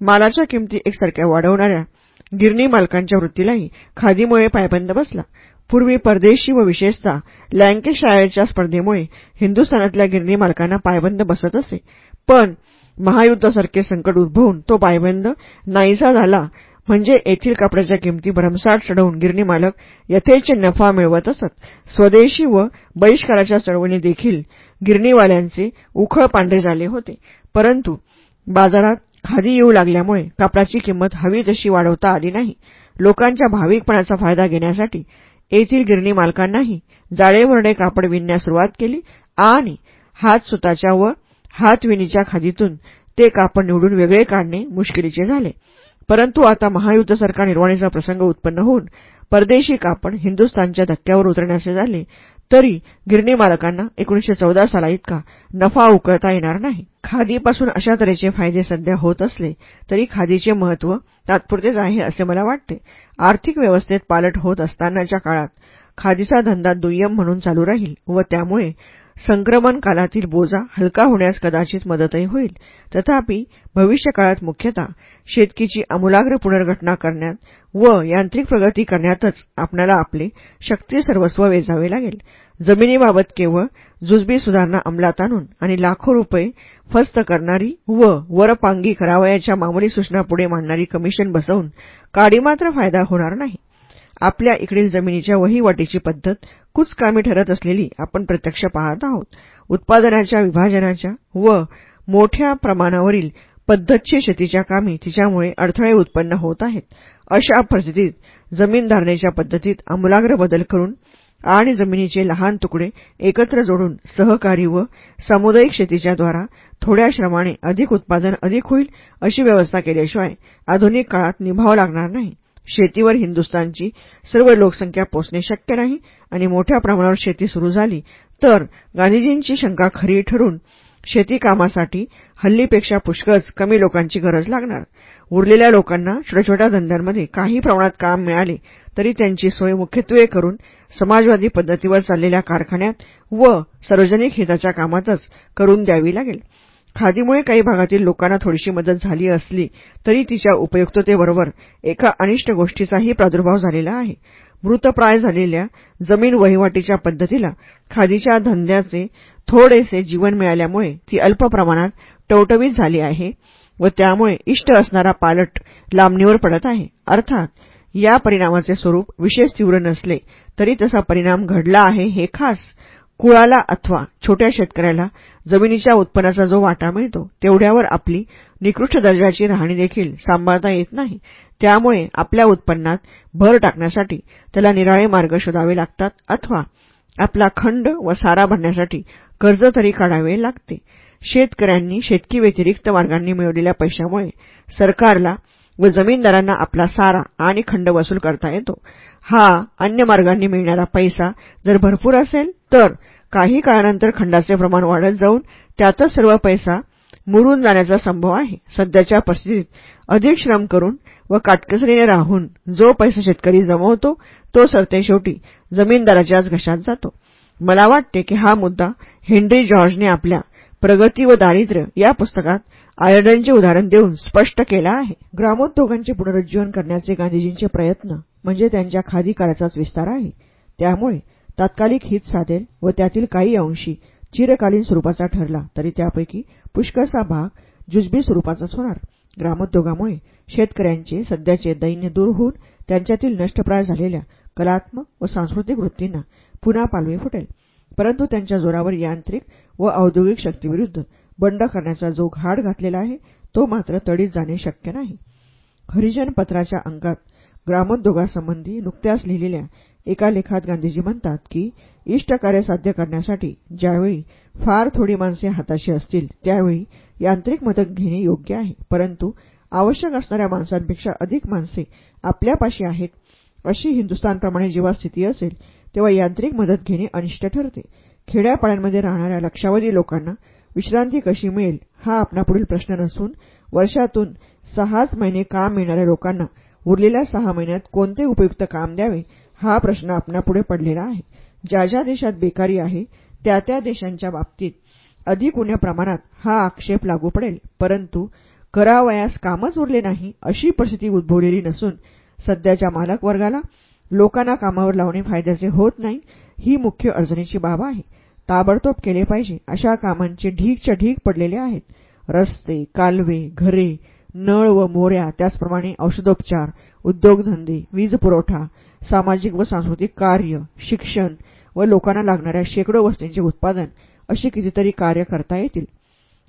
मालाच्या किमती एकसारख्या वाढवणाऱ्या गिरणी मालकांच्या वृत्तीलाही खादीमुळे पायबंद बसला. पूर्वी परदेशी व विशेषतः लँकेशायरच्या स्पर्धेमुळे हिंदुस्थानातल्या गिरणी मालकांना पायबंद बसत असे. पण महायुद्धासारखे संकट उद्भवून तो पायबंद नाहीसा झाला. म्हणजे येथील कपड्याच्या किमती भरमसाट चढवून गिरणी मालक यथेच नफा मिळवत असत. स्वदेशी व बहिष्काराच्या चळवणी देखील गिरणीवाल्यांचे उखळ पांढरे झाले होते. परंतु बाजारात खादी येऊ लागल्यामुळे कापडाची किंमत हवी तशी वाढवता आली नाही. लोकांच्या भाविकपणाचा फायदा घेण्यासाठी येथील गिरणी मालकांनाही जाळेवरडे कापड विणण्यास सुरुवात केली आणि हात स्वतःच्या व हातविणीच्या खादीतून ते कापड निवडून वेगळे काढणे मुश्किलीचे झाले. परंतु आता महायुद्ध सरकार निर्वाणीचा प्रसंग उत्पन्न होऊन परदेशी कापड हिंदुस्थानच्या धक्क्यावर उतरण्याचे झाले तरी गिरणी मालकांना एकोणीशे चौदा साला इतका नफा उकळता येणार नाही. खादीपासून अशा तऱ्हेचे फायदे सध्या होत असले तरी खादीचे महत्त्व तात्पुरतेच आहे असे मला वाटते. आर्थिक व्यवस्थेत पालट होत असतानाच्या काळात खादीचा धंदा दुय्यम म्हणून चालू राहील व त्यामुळे संक्रमण कालातील बोजा हलका होण्यास कदाचित मदतही होईल. तथापि भविष्यकाळात मुख्यतः शेतकीची आमूलाग्र पुनर्घटना करण्यात व यांत्रिक प्रगती करण्यातच आपल्याला आपले शक्ती सर्वस्व वेचावे लागेल. जमिनीबाबत केवळ जुजबी सुधारणा अंमलात आणून आणि लाखो रुपये फस्त करणारी व वरपांगी करावयाच्या मामुली सूचना पुढे मांडणारी कमिशन बसवून काडी मात्र फायदा होणार नाही. आपल्या इकडील जमिनीच्या वहीवाटीची पद्धत कुचकामी ठरत असलेली आपण प्रत्यक्ष पाहत आहोत. उत्पादनाच्या विभाजनाच्या व मोठ्या प्रमाणावरील पद्धतशीर शेतीच्या कामी तिच्यामुळे अडथळे उत्पन्न होत आहेत. अशा परिस्थितीत जमीन धारणेच्या पद्धतीत आमूलाग्र बदल करून आणि जमिनीचे लहान तुकडे एकत्र जोडून सहकारी व सामुदायिक शेतीच्या द्वारा थोड्या श्रमाने अधिक उत्पादन अधिक होईल अशी व्यवस्था केल्याशिवाय आधुनिक काळात निभाव लागणार नाही. शेतीवर हिंदुस्तानची सर्व लोकसंख्या पोचणे शक्य नाही आणि मोठ्या प्रमाणावर शेती सुरू झाली तर गांधीजींची शंका खरी ठरून शेती कामासाठी हल्लीपेक्षा पुष्कळच कमी लोकांची गरज लागणार. उरलेल्या लोकांना छोट्या छोट्या धंद्यांमध्ये काही प्रमाणात काम मिळाले तरी त्यांची सोय मुख्यत्वे करून समाजवादी पद्धतीवर चाललेल्या कारखान्यात व सार्वजनिक हिताच्या कामातच करून द्यावी लागेल. खादीमुळे काही भागातील लोकांना थोडीशी मदत झाली असली तरी तिच्या उपयुक्ततेबरोबर एका अनिष्ट गोष्टीचाही प्रादुर्भाव झालेला आहे. मृतप्राय झालेल्या जमीन वहिवाटीच्या पद्धतीला खादीच्या धंद्याचे थोडेसे जीवन मिळाल्यामुळे ती अल्प प्रमाणात टवटवीत झाली आहे व त्यामुळे इष्ट असणारा पालट लांबणीवर पडत आहे. अर्थात या परिणामाचे स्वरूप विशेष तीव्र नसले तरी तसा परिणाम घडला आहे हे खास कुळाला अथवा छोट्या शेतकऱ्याला जमिनीच्या उत्पन्नाचा जो वाटा मिळतो तेवढ्यावर आपली निकृष्ट दर्जाची राहणी देखील सांभाळता येत नाही. त्यामुळे आपल्या उत्पन्नात भर टाकण्यासाठी त्याला निराळे मार्ग शोधावे लागतात अथवा आपला खंड व सारा भरण्यासाठी कर्ज तरी काढावे लागते. शेतकऱ्यांनी शेतकी व्यतिरिक्त मार्गांनी मिळवलेल्या पैशामुळे सरकारला व जमीनदारांना आपला सारा आणि खंड वसूल करता येतो. हा अन्य मार्गांनी मिळणारा पैसा जर भरपूर असेल तर काही काळानंतर खंडाचे प्रमाण वाढत जाऊन त्यातच सर्व पैसा मुरून जाण्याचा संभव आहे. सध्याच्या परिस्थितीत अधिक श्रम करून व काटकसरीने राहून जो पैसा शेतकरी जमवतो तो सरते शेवटी जमीनदाराच्याच घशात जातो. मला वाटते की हा मुद्दा हेनरी जॉर्जने आपल्या प्रगती व दारिद्र्य या पुस्तकात आयर्लंडचे उदाहरण देऊन स्पष्ट केला आहे. ग्रामोद्योगांचे पुनरुज्जीवन करण्याचे गांधीजींचे प्रयत्न म्हणजे त्यांच्या खादी कार्याचाच विस्तार आहे. त्यामुळे तात्कालिक हित साधेल व त्यातील काही अंशी चिरकालीन स्वरूपाचा ठरला तरी त्यापैकी पुष्कळचा भाग जुजबी स्वरूपाचाच होणार. ग्रामोद्योगामुळे शेतकऱ्यांचे सध्याचे दैन्य दूर होऊन त्यांच्यातील नष्टप्राय झालेल्या कलात्मक व सांस्कृतिक वृत्तींना पुन्हा पालवी फुटेल. परंतु त्यांच्या जोरावर यांत्रिक व औद्योगिक शक्तीविरुद्ध बंड करण्याचा जो घाट घातलेला आहे तो मात्र तडीत जाणे शक्य नाही. हरिजन पत्राच्या अंगात ग्रामोद्योगासंबंधी नुकत्याच लिहिलेल्या एका लेखात गांधीजी म्हणतात की इष्टकार्य साध्य करण्यासाठी ज्यावेळी फार थोडी माणसे हाताशी असतील त्यावेळी यांत्रिक मदत घेणे योग्य आहे. परंतु आवश्यक असणाऱ्या माणसांपेक्षा अधिक माणसे आपल्यापाशी आहेत अशी हिंदुस्थानप्रमाणे जेव्हा स्थिती असेल तेव्हा यांत्रिक मदत घेणे अनिष्ट ठरते. खेड्यापाड्यांमध्ये राहणाऱ्या लक्षावधी लोकांना विश्रांती कशी मिळेल हा आपणापुढील प्रश्न नसून वर्षातून सहाच महिने काम मिळणाऱ्या लोकांना उरलेल्या सहा महिन्यात कोणते उपयुक्त काम द्यावे हा प्रश्न आपणापुढे पडलेला आहे. ज्या ज्या देशात बेकारी आहे त्या त्या देशांच्या बाबतीत अधिक उण्या प्रमाणात हा आक्षेप लागू पडेल. परंतु करावयास कामच उरले नाही अशी परिस्थिती उद्भवलेली नसून सध्याच्या मालक वर्गाला लोकांना कामावर लावणे फायद्याचे होत नाही ही मुख्य अडचणीची बाब आहे. ताबडतोब केले पाहिजे अशा कामांचे ढीकच्या ढीक पडलेले आहेत. रस्ते कालवे घरे नळ व मोऱ्या त्याचप्रमाणे औषधोपचार उद्योगधंदे वीज पुरवठा सामाजिक व सांस्कृतिक कार्य शिक्षण व लोकांना लागणाऱ्या शेकडो वस्तूंचे उत्पादन अशी कितीतरी कार्य करता येतील.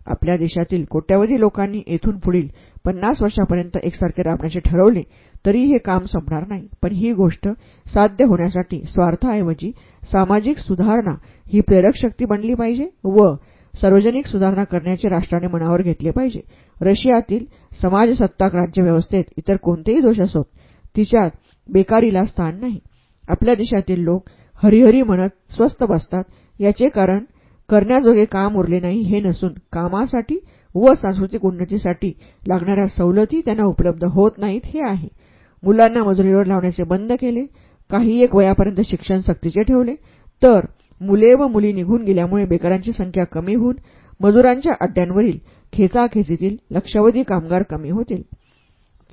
आपल्या देशातील कोट्यवधी लोकांनी येथून पुढील पन्नास वर्षापर्यंत एकसारखे राबण्याचे ठरवले तरी हे काम संपणार नाही. पण ही गोष्ट साध्य होण्यासाठी स्वार्थाऐवजी सामाजिक सुधारणा ही प्रेरक शक्ती बनली पाहिजे व सार्वजनिक सुधारणा करण्याचे राष्ट्राने मनावर घेतले पाहिजे. रशियातील समाजसत्ताक राज्यव्यवस्थेत इतर कोणतेही दोष असोत तिच्यात बेकारीला स्थान नाही. आपल्या देशातील लोक हरिहरी म्हणत स्वस्त बसतात याचे कारण करण्याजोगे काम उरले नाही हे नसून कामासाठी व सांस्कृतिक उन्नतीसाठी लागणाऱ्या सवलती त्यांना उपलब्ध होत नाहीत हे आहे. मुलांना मजुरीवर लावण्याचे बंद केले काही एक वयापर्यंत शिक्षण सक्तीचे ठेवले तर मुले व मुली निघून गेल्यामुळे बेकारांची संख्या कमी होऊन मजुरांच्या अड्ड्यांवरील खेचाखेचीतील लक्षावधी कामगार कमी होतील.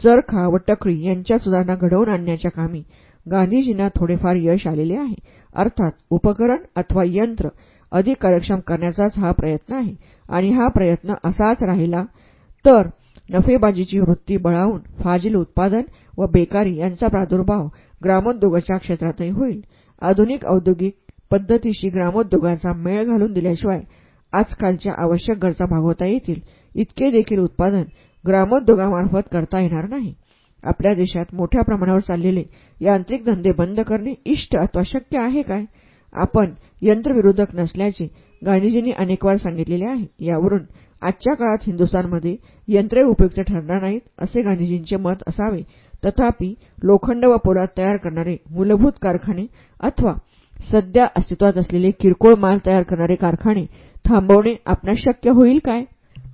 चरखा व टकळी यांच्या सुधारणा घडवून आणण्याच्या कामी गांधीजींना थोडेफार यश आलेले आहे. अर्थात उपकरण अथवा यंत्र अधिक कार्यक्षम करण्याचाच हा प्रयत्न आहे. आणि हा प्रयत्न असाच राहिला तर नफेबाजीची वृत्ती बळावून फाजील उत्पादन व बेकारी यांचा प्रादुर्भाव ग्रामोद्योगाच्या क्षेत्रातही होईल. आधुनिक औद्योगिक पद्धतीशी ग्रामोद्योगाचा मेळ घालून दिल्याशिवाय आजकालच्या आवश्यक गरजा भागवता येतील. इतके देखील उत्पादन ग्रामोद्योगामार्फत करता येणार नाही. आपल्या देशात मोठ्या प्रमाणावर चाललेले यांत्रिक धंदे बंद करणे इष्ट अथवा शक्य आहे काय? आपण यंत्रविरोधक नसल्याचे गांधीजींनी अनेकवार सांगितलेले आहे. यावरून आजच्या काळात हिंदुस्थानमध्ये यंत्रे उपयुक्त ठरणार नाहीत असे गांधीजींचे मत असावे. तथापि लोखंड व पोलाद तयार करणारे मूलभूत कारखाने अथवा सध्या अस्तित्वात असलेले किरकोळ माल तयार करणारे कारखाने थांबवणे आपणास शक्य होईल काय?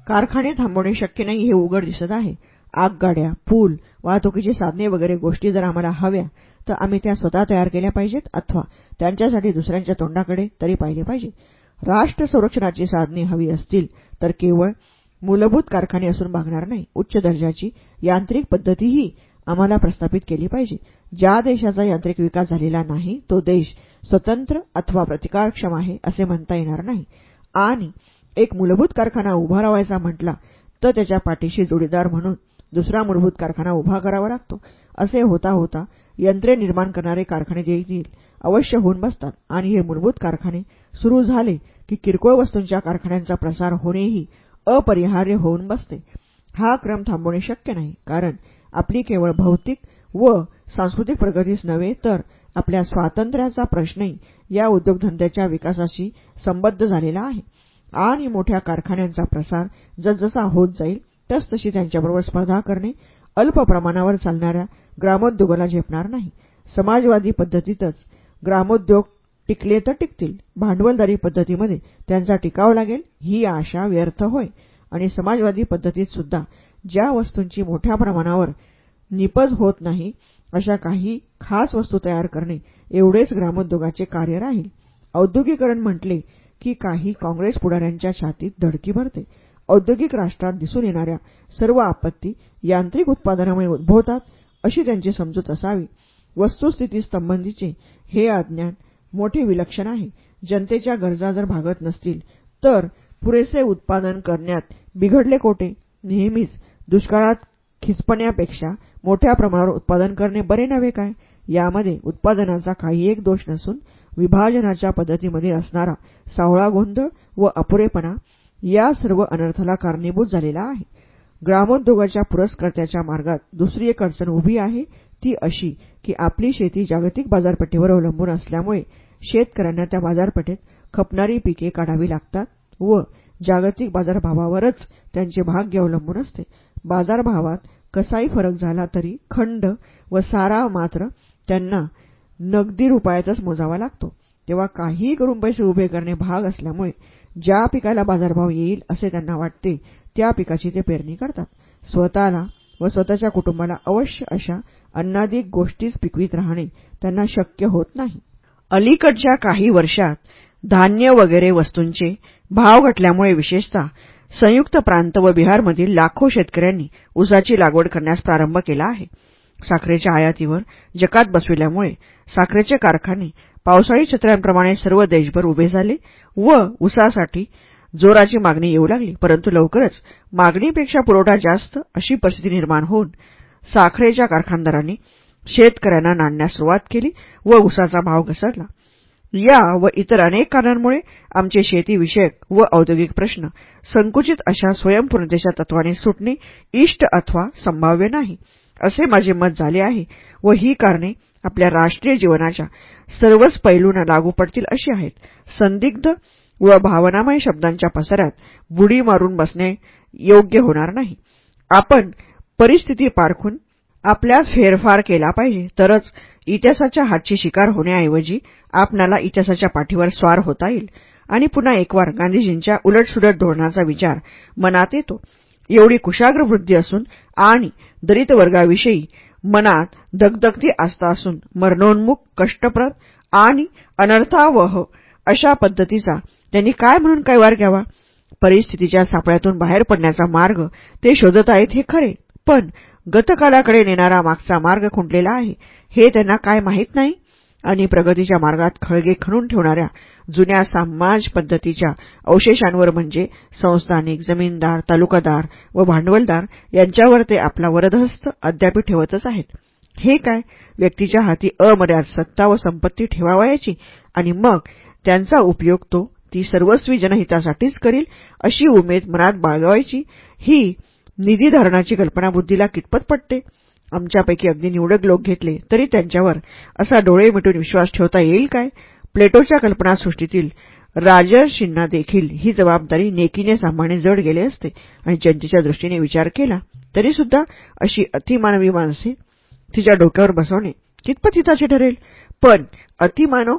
कारखाने थांबवणे शक्य नाही हे उघड दिसत आहे. आगगाड्या पूल वाहतुकीची साधने वगैरे गोष्टी जर आम्हाला हव्या तर आम्ही त्या स्वतः तयार केल्या पाहिजेत अथवा त्यांच्यासाठी दुसऱ्यांच्या तोंडाकडे तरी पाहिले पाहिजे. राष्ट्र संरक्षणाची साधने हवी असतील तर केवळ मूलभूत कारखाने असून भागणार नाही. उच्च दर्जाची यांत्रिक पद्धतीही आम्हाला प्रस्थापित केली पाहिजे. ज्या देशाचा यांत्रिक विकास झालेला नाही तो देश स्वतंत्र अथवा प्रतिकारक्षम आहे असे म्हणता येणार नाही. आणि एक मूलभूत कारखाना उभा रावायचा म्हटला तर त्याच्या पाठीशी जोडीदार म्हणून दुसरा मूलभूत कारखाना उभा करावा लागतो. असे होता होता यंत्रे निर्माण करणारे कारखाने देखील अवश्य होऊन बसतात. आणि हे मूलभूत कारखाने सुरू झाले की किरकोळ वस्तूंच्या कारखान्यांचा प्रसार होणेही अपरिहार्य होऊन बसते. हा क्रम थांबवणे शक्य नाही कारण आपली केवळ भौतिक व सांस्कृतिक प्रगतीच नव्हे तर आपल्या स्वातंत्र्याचा प्रश्नही या उद्योगधंद्याच्या विकासाशी संबद्ध झालेला आहे. आणि मोठ्या कारखान्यांचा प्रसार जसजसा होत जाईल तसतशी त्यांच्याबरोबर स्पर्धा करणे अल्प प्रमाणावर चालणाऱ्या ग्रामोद्योगाला झेपणार नाही. समाजवादी पद्धतीतच ग्रामोद्योग टिकले तर टिकतील. भांडवलदारी पद्धतीमध्ये त्यांचा टिकाव लागेल ही आशा व्यर्थ होय. आणि समाजवादी पद्धतीत सुद्धा ज्या वस्तूंची मोठ्या प्रमाणावर निपज होत नाही अशा काही खास वस्तू तयार करणे एवढेच ग्रामोद्योगाचे कार्य राहील. औद्योगिकरण म्हटले की काही काँग्रेस पुढाऱ्यांच्या छातीत धडकी भरते. औद्योगिक राष्ट्रात दिसून येणाऱ्या सर्व आपत्ती यांत्रिक उत्पादनामुळे उद्भवतात अशी त्यांची समजूत असावी. वस्तुस्थितीसंबंधीचे हे अज्ञान मोठे विलक्षण आहे. जनतेच्या गरजा जर भागत नसतील तर पुरेसे उत्पादन करण्यात बिघडले कोठे? नेहमीच दुष्काळात खिसपण्यापेक्षा मोठ्या प्रमाणावर उत्पादन करणे बरे नव्हे काय? यामध्ये उत्पादनाचा काही एक दोष नसून विभाजनाच्या पद्धतीमध्ये असणारा सावळा गोंधळ व अपुरेपणा या सर्व अनर्थाला कारणीभूत झालेला आहे. ग्रामोद्योगाच्या पुरस्कर्त्याच्या मार्गात दुसरी एक अडचण उभी आहे ती अशी की आपली शेती जागतिक बाजारपेठेवर अवलंबून असल्यामुळे शेतकऱ्यांना त्या बाजारपेठेत खपणारी पिके काढावी लागतात व जागतिक बाजारभावावरच त्यांचे भाग्य अवलंबून असते. बाजारभावात कसाही फरक झाला तरी खंड व सारा मात्र त्यांना नगदी रुपयातच मोजावा लागतो. तेव्हा काहीही करून पैसे उभे करणे भाग असल्यामुळे ज्या पिकाला बाजारभाव येईल असे त्यांना वाटते त्या पिकाची ते पेरणी करतात. स्वतःला व स्वतःच्या कुटुंबाला अवश्य अशा अन्नादिक गोष्टीच पिकवीत राहणे त्यांना शक्य होत नाही. अलीकडच्या काही वर्षात धान्य वगैरे वस्तूंचे भाव घटल्यामुळे विशेषतः संयुक्त प्रांत व बिहारमधील लाखो शेतकऱ्यांनी ऊसाची लागवड करण्यास प्रारंभ केला आहे. साखरेच्या आयातीवर जकात बसविल्यामुळे साखरेचे कारखाने पावसाळी छत्र्यांप्रमाणे सर्व देशभर उभे झाले व ऊसासाठी जोराची मागणी येऊ लागली परंतु लवकरच मागणीपेक्षा पुरवठा जास्त अशी परिस्थिती निर्माण होऊन साखरेच्या कारखानदारांनी शेतकऱ्यांना नाडण्यास सुरुवात केली व ऊसाचा भाव घसरला. या व इतर अनेक कारणांमुळे आमचे शेतीविषयक व औद्योगिक प्रश्न संकुचित अशा स्वयंपूर्णतेच्या तत्वाने सुटणे इष्ट अथवा संभाव्य नाही असे माझे मत झाले आहे व ही कारणे आपल्या राष्ट्रीय जीवनाच्या सर्वच पैलूंना लागू पडतील अशी आहेत. संदिग्ध व भावनामय शब्दांच्या पसाऱ्यात बुडी मारून बसणे योग्य होणार नाही. आपण परिस्थिती पारखून आपल्यात फेरफार केला पाहिजे तरच इतिहासाच्या हातची शिकार होण्याऐवजी आपणाला इतिहासाच्या पाठीवर स्वार होता येईल. आणि पुन्हा एकवार गांधीजींच्या उलटसुलट धोरणाचा विचार मनात येतो. एवढी कुशाग्र वृद्धी असून आणि दलित वर्गाविषयी मनात दगदगती आस्था असून मरणोन्मुख कष्टप्रद आणि अनर्थावह अशा पद्धतीचा त्यांनी काय म्हणून कैवार घ्यावा? परिस्थितीच्या सापळ्यातून बाहेर पडण्याचा मार्ग ते शोधत आहेत हे खरे. पण गतकालाकडे नेणारा मागचा मार्ग खुंटलेला आहे. हे त्यांना काय माहीत नाही? आणि प्रगतीच्या मार्गात खळगे खणून ठेवणाऱ्या जुन्या समाज पद्धतीच्या अवशेषांवर म्हणजे संस्थानिक जमीनदार तालुकादार व भांडवलदार यांच्यावर ते आपला वरदहस्त अद्याप ठेवतच आहेत. हे काय? व्यक्तीच्या हाती अमर्याद सत्ता व संपत्ती ठेवावयाची आणि मग त्यांचा उपयोग तो ती सर्वस्वी जनहितासाठीच करील अशी उमेद मनात बाळगावायची ही निधी धारणाची कल्पना बुद्धीला कितपत पटते? आमच्यापैकी अगदी निवडक लोक घेतले तरी त्यांच्यावर असा डोळे मिटून विश्वास ठेवता येईल काय? प्लेटोच्या कल्पनासृष्टीतील राजर्षींना देखील ही जबाबदारी नेकीने सामान्य जड गेले असते आणि जनतेच्या दृष्टीने विचार केला तरीसुद्धा अशी अतिमानवी माणसे तिच्या डोक्यावर बसवणे कितपत हिताचे ठरेल? पण अतिमानव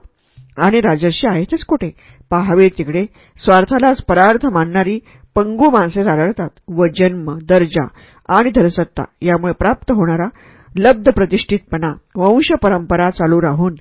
आणि राजर्षी आहेतच कुठे? पाहावे तिकडे स्वार्थालाच परार्थ मानणारी पंगू माणसे आढळतात व जन्म दर्जा आणि धनसत्ता यामुळे प्राप्त होणारा लब्ध प्रतिष्ठितपणा वंश परंपरा चालू राहून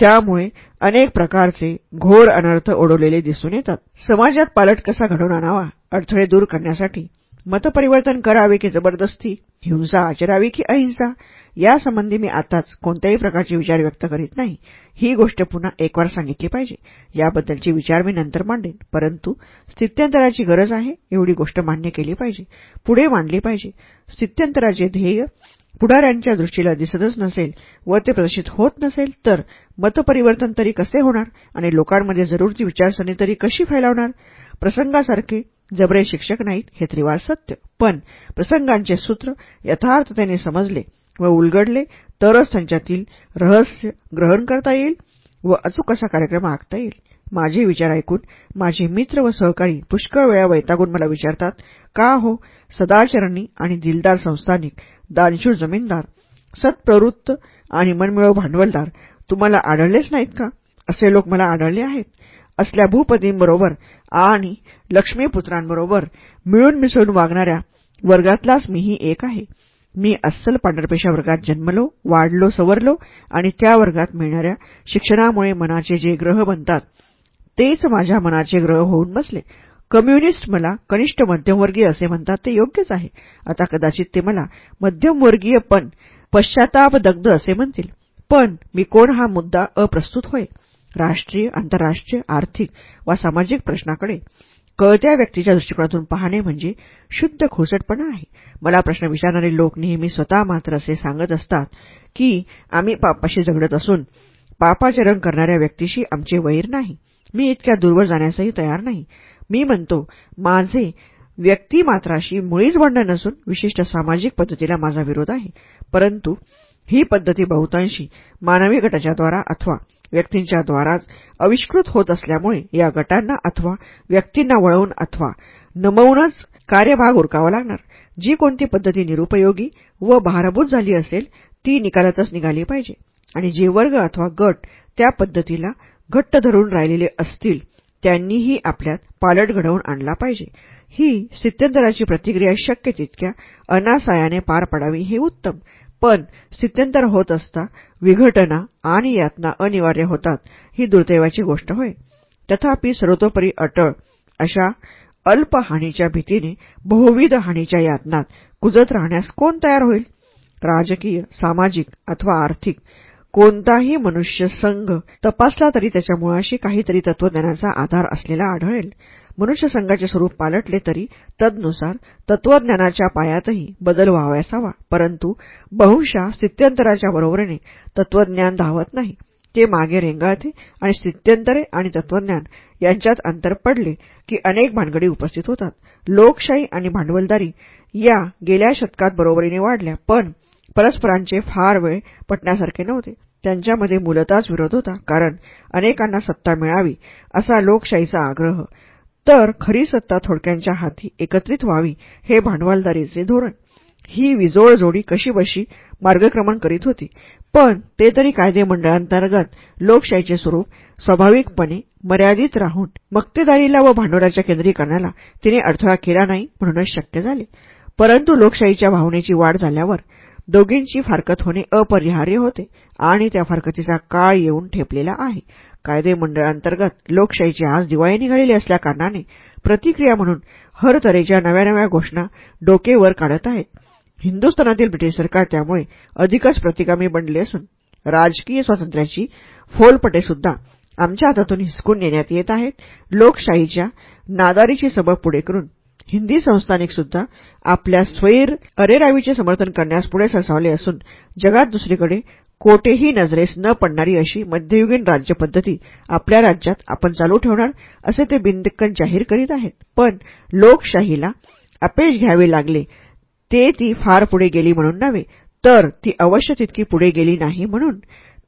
त्यामुळे अनेक प्रकारचे घोर अनर्थ ओढवलेले दिसून येतात. समाजात पालट कसा घडवून आणावा? अडथळे दूर करण्यासाठी मतपरिवर्तन करावे की जबरदस्ती? हिंसा आचरावी की अहिंसा? यासंबंधी मी आताच कोणत्याही प्रकारचे विचार व्यक्त करीत नाही. ही गोष्ट पुन्हा एकवार सांगितली पाहिजे. याबद्दलचे विचार मी नंतर मांडेन. परंतु स्थित्यंतराची गरज आहे एवढी गोष्ट मान्य केली पाहिजे. पुढे मांडली पाहिजे. स्थित्यंतराचे ध्येय पुढाऱ्यांच्या दृष्टीला दिसतच नसेल व ते प्रदर्शित होत नसेल तर मतपरिवर्तन तरी कसे होणार आणि लोकांमध्ये जरूरची विचारसरणी तरी कशी फैलावणार? प्रसंगासारखे जबरे शिक्षक नाहीत हे त्रिवार सत्य. पण प्रसंगांचे सूत्र यथार्थतेने समजले व उलगडले तरच त्यांच्यातील रहस्य ग्रहण करता येईल व अचूक असा कार्यक्रम आखता येईल. माझे विचार ऐकून माझे मित्र व सहकारी पुष्कळ वेळा वैतागून मला विचारतात का हो सदाचरणी आणि दिलदार संस्थानिक दानशूर जमीनदार सत्प्रवृत्त आणि मनमिळव भांडवलदार तुम्हाला आढळलेच नाहीत का? असे लोक मला आढळले आहेत. असल्या भूपतींबरोबर आणि लक्ष्मीपुत्रांबरोबर मिळून मिसळून वागणाऱ्या वर्गातलाच मीही एक आहे. मी अस्सल पांढरपेशा वर्गात जन्मलो वाढलो सवरलो आणि त्या वर्गात मिळणाऱ्या शिक्षणामुळे मनाचे जे ग्रह बनतात तेच माझ्या मनाचे ग्रह होऊन बसले. कम्युनिस्ट मला कनिष्ठ मध्यमवर्गीय असे म्हणतात ते योग्यच आहे. आता कदाचित ते मला मध्यमवर्गीय पण पश्चातापदग्ध असे म्हणतील. पण मी कोण हा मुद्दा अप्रस्तुत होय? राष्ट्रीय आंतरराष्ट्रीय आर्थिक वा सामाजिक प्रश्नाकडे? कळत्या व्यक्तीच्या दृष्टिकोनातून पाहणे म्हणजे शुद्ध खोसटपणा आहे. मला प्रश्न विचारणारे लोक नेहमी स्वतः मात्र असे सांगत असतात की आम्ही पापाशी झगडत असून पापाचरण करणाऱ्या व्यक्तीशी आमचे वैर नाही. मी इतक्या दूरवर जाण्यासही तयार नाही. मी म्हणतो माझे व्यक्तिमात्राशी मुळीच भांडण नसून विशिष्ट सामाजिक पद्धतीला माझा विरोध आहे. परंतु ही पद्धती बहुतांशी मानवी गटाच्याद्वारा अथवा व्यक्तींच्या द्वाराच आविष्कृत होत असल्यामुळे या गटांना अथवा व्यक्तींना वळवून अथवा नमवूनच कार्यभाग उरकावा लागणार. जी कोणती पद्धती निरुपयोगी व भारभूत झाली असेल ती निकालातच निघाली पाहिजे. आणि जे वर्ग अथवा गट त्या पद्धतीला घट्ट धरून राहिलेले असतील त्यांनीही आपल्यात पालट घडवून आणला पाहिजे. ही स्थित्यंतराची प्रतिक्रिया शक्य तितक्या अनासायाने पार पडावी हे उत्तम. पण स्थित्यंतर होत असता विघटना आणि यातना अनिवार्य होतात ही दुर्दैवाची गोष्ट होय. तथापि सर्वतोपरी अटळ अशा अल्प हानीच्या भीतीने बहुविध हानीच्या यातनात कुजत राहण्यास कोण तयार होईल? राजकीय सामाजिक अथवा आर्थिक कोणताही मनुष्य संघ तपासला तरी त्याच्या मुळाशी काहीतरी तत्वज्ञानाचा आधार असलेला आढळेल. मनुष्य संघाचे स्वरूप पालटले तरी तदनुसार तत्वज्ञानाच्या पायातही बदल व्हावयास हवा परंतु बहुशा स्थित्यंतराच्या बरोबरीने तत्वज्ञान धावत नाही. ते मागे रेंगाळते आणि स्थित्यंतरे आणि तत्वज्ञान यांच्यात अंतर पडले की अनेक भानगडी उपस्थित होतात. लोकशाही आणि भांडवलदारी या गेल्या शतकात बरोबरीने वाढल्या पण परस्परांचे फार वेळ पटण्यासारखे नव्हते. त्यांच्यामध्ये मूलताच विरोध होता कारण अनेकांना सत्ता मिळावी असा लोकशाहीचा आग्रह तर खरी सत्ता थोडक्यांच्या हाती एकत्रित व्हावी हे भांडवलदारीचे धोरण. ही विजोळ जोडी कशीबशी मार्गक्रमण करीत होती. पण ते तरी कायदेमंडळांतर्गत लोकशाहीचे स्वरूप स्वाभाविकपणे मर्यादित राहून मक्तेदारीला व भांडवलाच्या केंद्रीकरणाला तिने अडथळा केला नाही म्हणूनच शक्य झाले. परंतु लोकशाहीच्या भावनेची वाढ झाल्यावर दोघींची फारकत होणे अपरिहार्य होते आणि त्या फारकतीचा काळ येऊन ठेपलेला आहे. कायदेमंडळांतर्गत लोकशाहीची आज दिवाळी निघालेली असल्याकारणाने प्रतिक्रिया म्हणून हर तऱ्हेच्या नव्या नव्या घोषणा डोके वर काढत आहेत. हिंदुस्थानातील ब्रिटिश सरकार त्यामुळे अधिकच प्रतिगामी बनले असून राजकीय स्वातंत्र्याची फोलपटेसुद्धा आमच्या हातातून हिसकून नेण्यात येत आहेत. लोकशाहीच्या नादारीची सबब पुढे करून हिंदी संस्थानिकसुद्धा आपल्या स्वैर अरेरावीचे समर्थन करण्यास पुढे सरसावले असून जगात दुसरीकडे कोठेही नजरेस न पडणारी अशी मध्ययुगीन राज्यपद्धती आपल्या राज्यात आपण चालू ठेवणार असे ते बिंदक्कन जाहीर करीत आहेत. पण लोकशाहीला अपेश घ्यावे लागले ते ती फार पुढे गेली म्हणून नव्हे तर ती अवश्य तितकी पुढे गेली नाही म्हणून.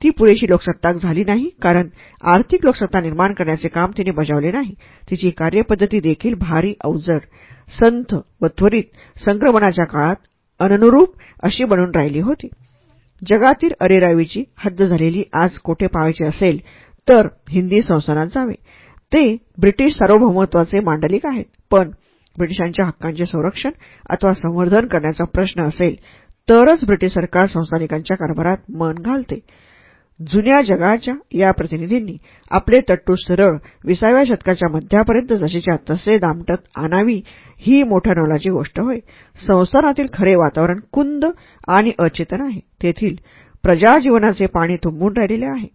ती पुरेशी लोकसत्ताक झाली नाही कारण आर्थिक लोकसत्ता निर्माण करण्याचे काम तिने बजावले नाही. तिची कार्यपद्धती देखील भारी अवजड संथ व त्वरित संक्रमणाच्या काळात अननुरूप अशी बनून राहिली होती. जगातील अरेरावीची हद्द झालेली आज कोठे पाहायची असेल तर हिंदी संस्थानात जावे. ते ब्रिटिश सार्वभौमत्वाचे मांडलिक आहेत. पण ब्रिटिशांच्या हक्कांचे संरक्षण अथवा संवर्धन करण्याचा प्रश्न असेल तरच ब्रिटिश सरकार संस्थानिकांच्या कारभारात मन घालते. जुन्या जगाच्या या प्रतिनिधींनी आपले तट्टू सरळ विसाव्या शतकाच्या मध्यापर्यंत जसेच्या तसे दामटत आणावी ही मोठ्या नवलाची गोष्ट होय. संसारातील खरे वातावरण कुंद आणि अचेतन आहे. तेथील प्रजाजीवनाचे पाणी तुंबून राहिलेले आहे.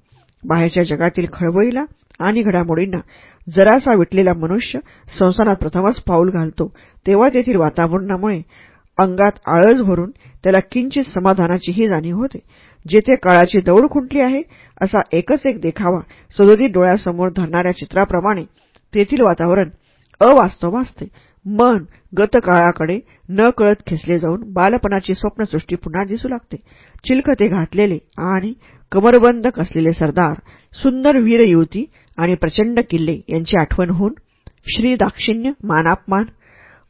बाहेरच्या जगातील खळबळीला आणि घडामोडींना जरासा विटलेला मनुष्य संसारात प्रथमच पाऊल घालतो तेव्हा तेथील वातावरणामुळे अंगात आळस भरून त्याला किंचित समाधानाचीही जाणीव होते. जेथे काळाची दौड खुंटली आहे असा एकच एक देखावा सदोदी डोळ्यासमोर धरणाऱ्या चित्राप्रमाणे तेथील वातावरण अवास्तव भासते मन गतकाळाकडे न कळत खेचले जाऊन बालपणाची स्वप्नसृष्टी पुन्हा दिसू लागते. चिलखते घातलेले आणि कमरबंद कसलेले सरदार सुंदर वीर युवती आणि प्रचंड किल्ले यांची आठवण होऊन श्री दाक्षिण्य मानापमान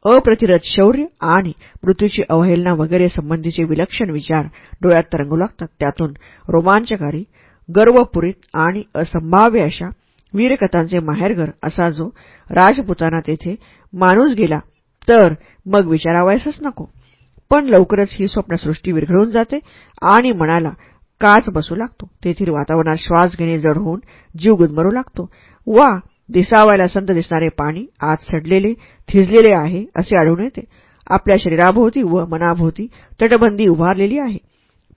अप्रतिरत शौर्य आणि मृत्यूची अवहेलना वगैरे संबंधीचे विलक्षण विचार डोळ्यात तरंगू लागतात. त्यातून रोमांचकारी गर्वपुरीत आणि असंभाव्य अशा वीरकथांचे माहेरघर असा जो राजपुताना तेथे माणूस गेला तर मग विचारावायसच नको. पण लवकरच ही स्वप्नसृष्टी विरघळून जाते आणि मनाला काच बसू लागतो. तेथील वातावरणात श्वास घेणे जड होऊन जीव गुदमरू लागतो. वा दिसावायला संत दिसणारे पाणी आज सडलेले थिजलेले आहे असे आढळून येते. आपल्या शरीराभोवती व मनाभोवती तटबंदी उभारलेली आहे.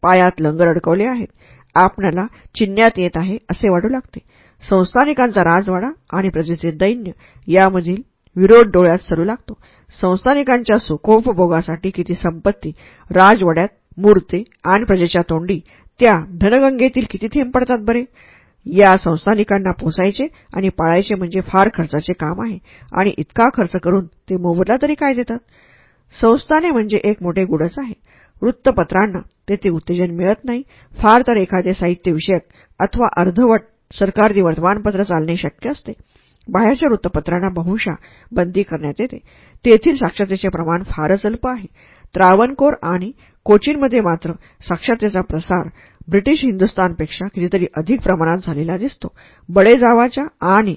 पायात लंगर अडकवले आहेत. आपणाला चिन्ह्यात येत आहे असे वाटू लागते. संस्थानिकांचा राजवाडा आणि प्रजेचे दैन्य यामधील विरोध डोळ्यात सरू लागतो. संस्थानिकांच्या सुखोपभोगासाठी किती संपत्ती राजवाड्यात मूर्ते आणि प्रजेच्या तोंडी त्या धनगंगेतील किती थेंब पडतात बरे? या संस्थानिकांना पोसायचे आणि पाळायचे म्हणजे फार खर्चाचे काम आहे. आणि इतका खर्च करून ते मोबदला तरी काय देतात? संस्थाने म्हणजे एक मोठे गुडच आहे. वृत्तपत्रांना तेथे उत्तेजन मिळत नाही. फार तर एखादे साहित्यविषयक अथवा अर्धवट सरकारी वर्तमानपत्र चालणे शक्य असते. बाहेरच्या वृत्तपत्रांना बहुशा बंदी करण्यात येते. तेथील साक्षरतेचे प्रमाण फारच अल्प आहे. त्रावणकोर आणि कोचीनमध्ये मात्र साक्षरतेचा प्रसार ब्रिटिश हिंदुस्थानपेक्षा कितीतरी अधिक प्रमाणात झालेला दिसतो. बडेजावाच्या आणि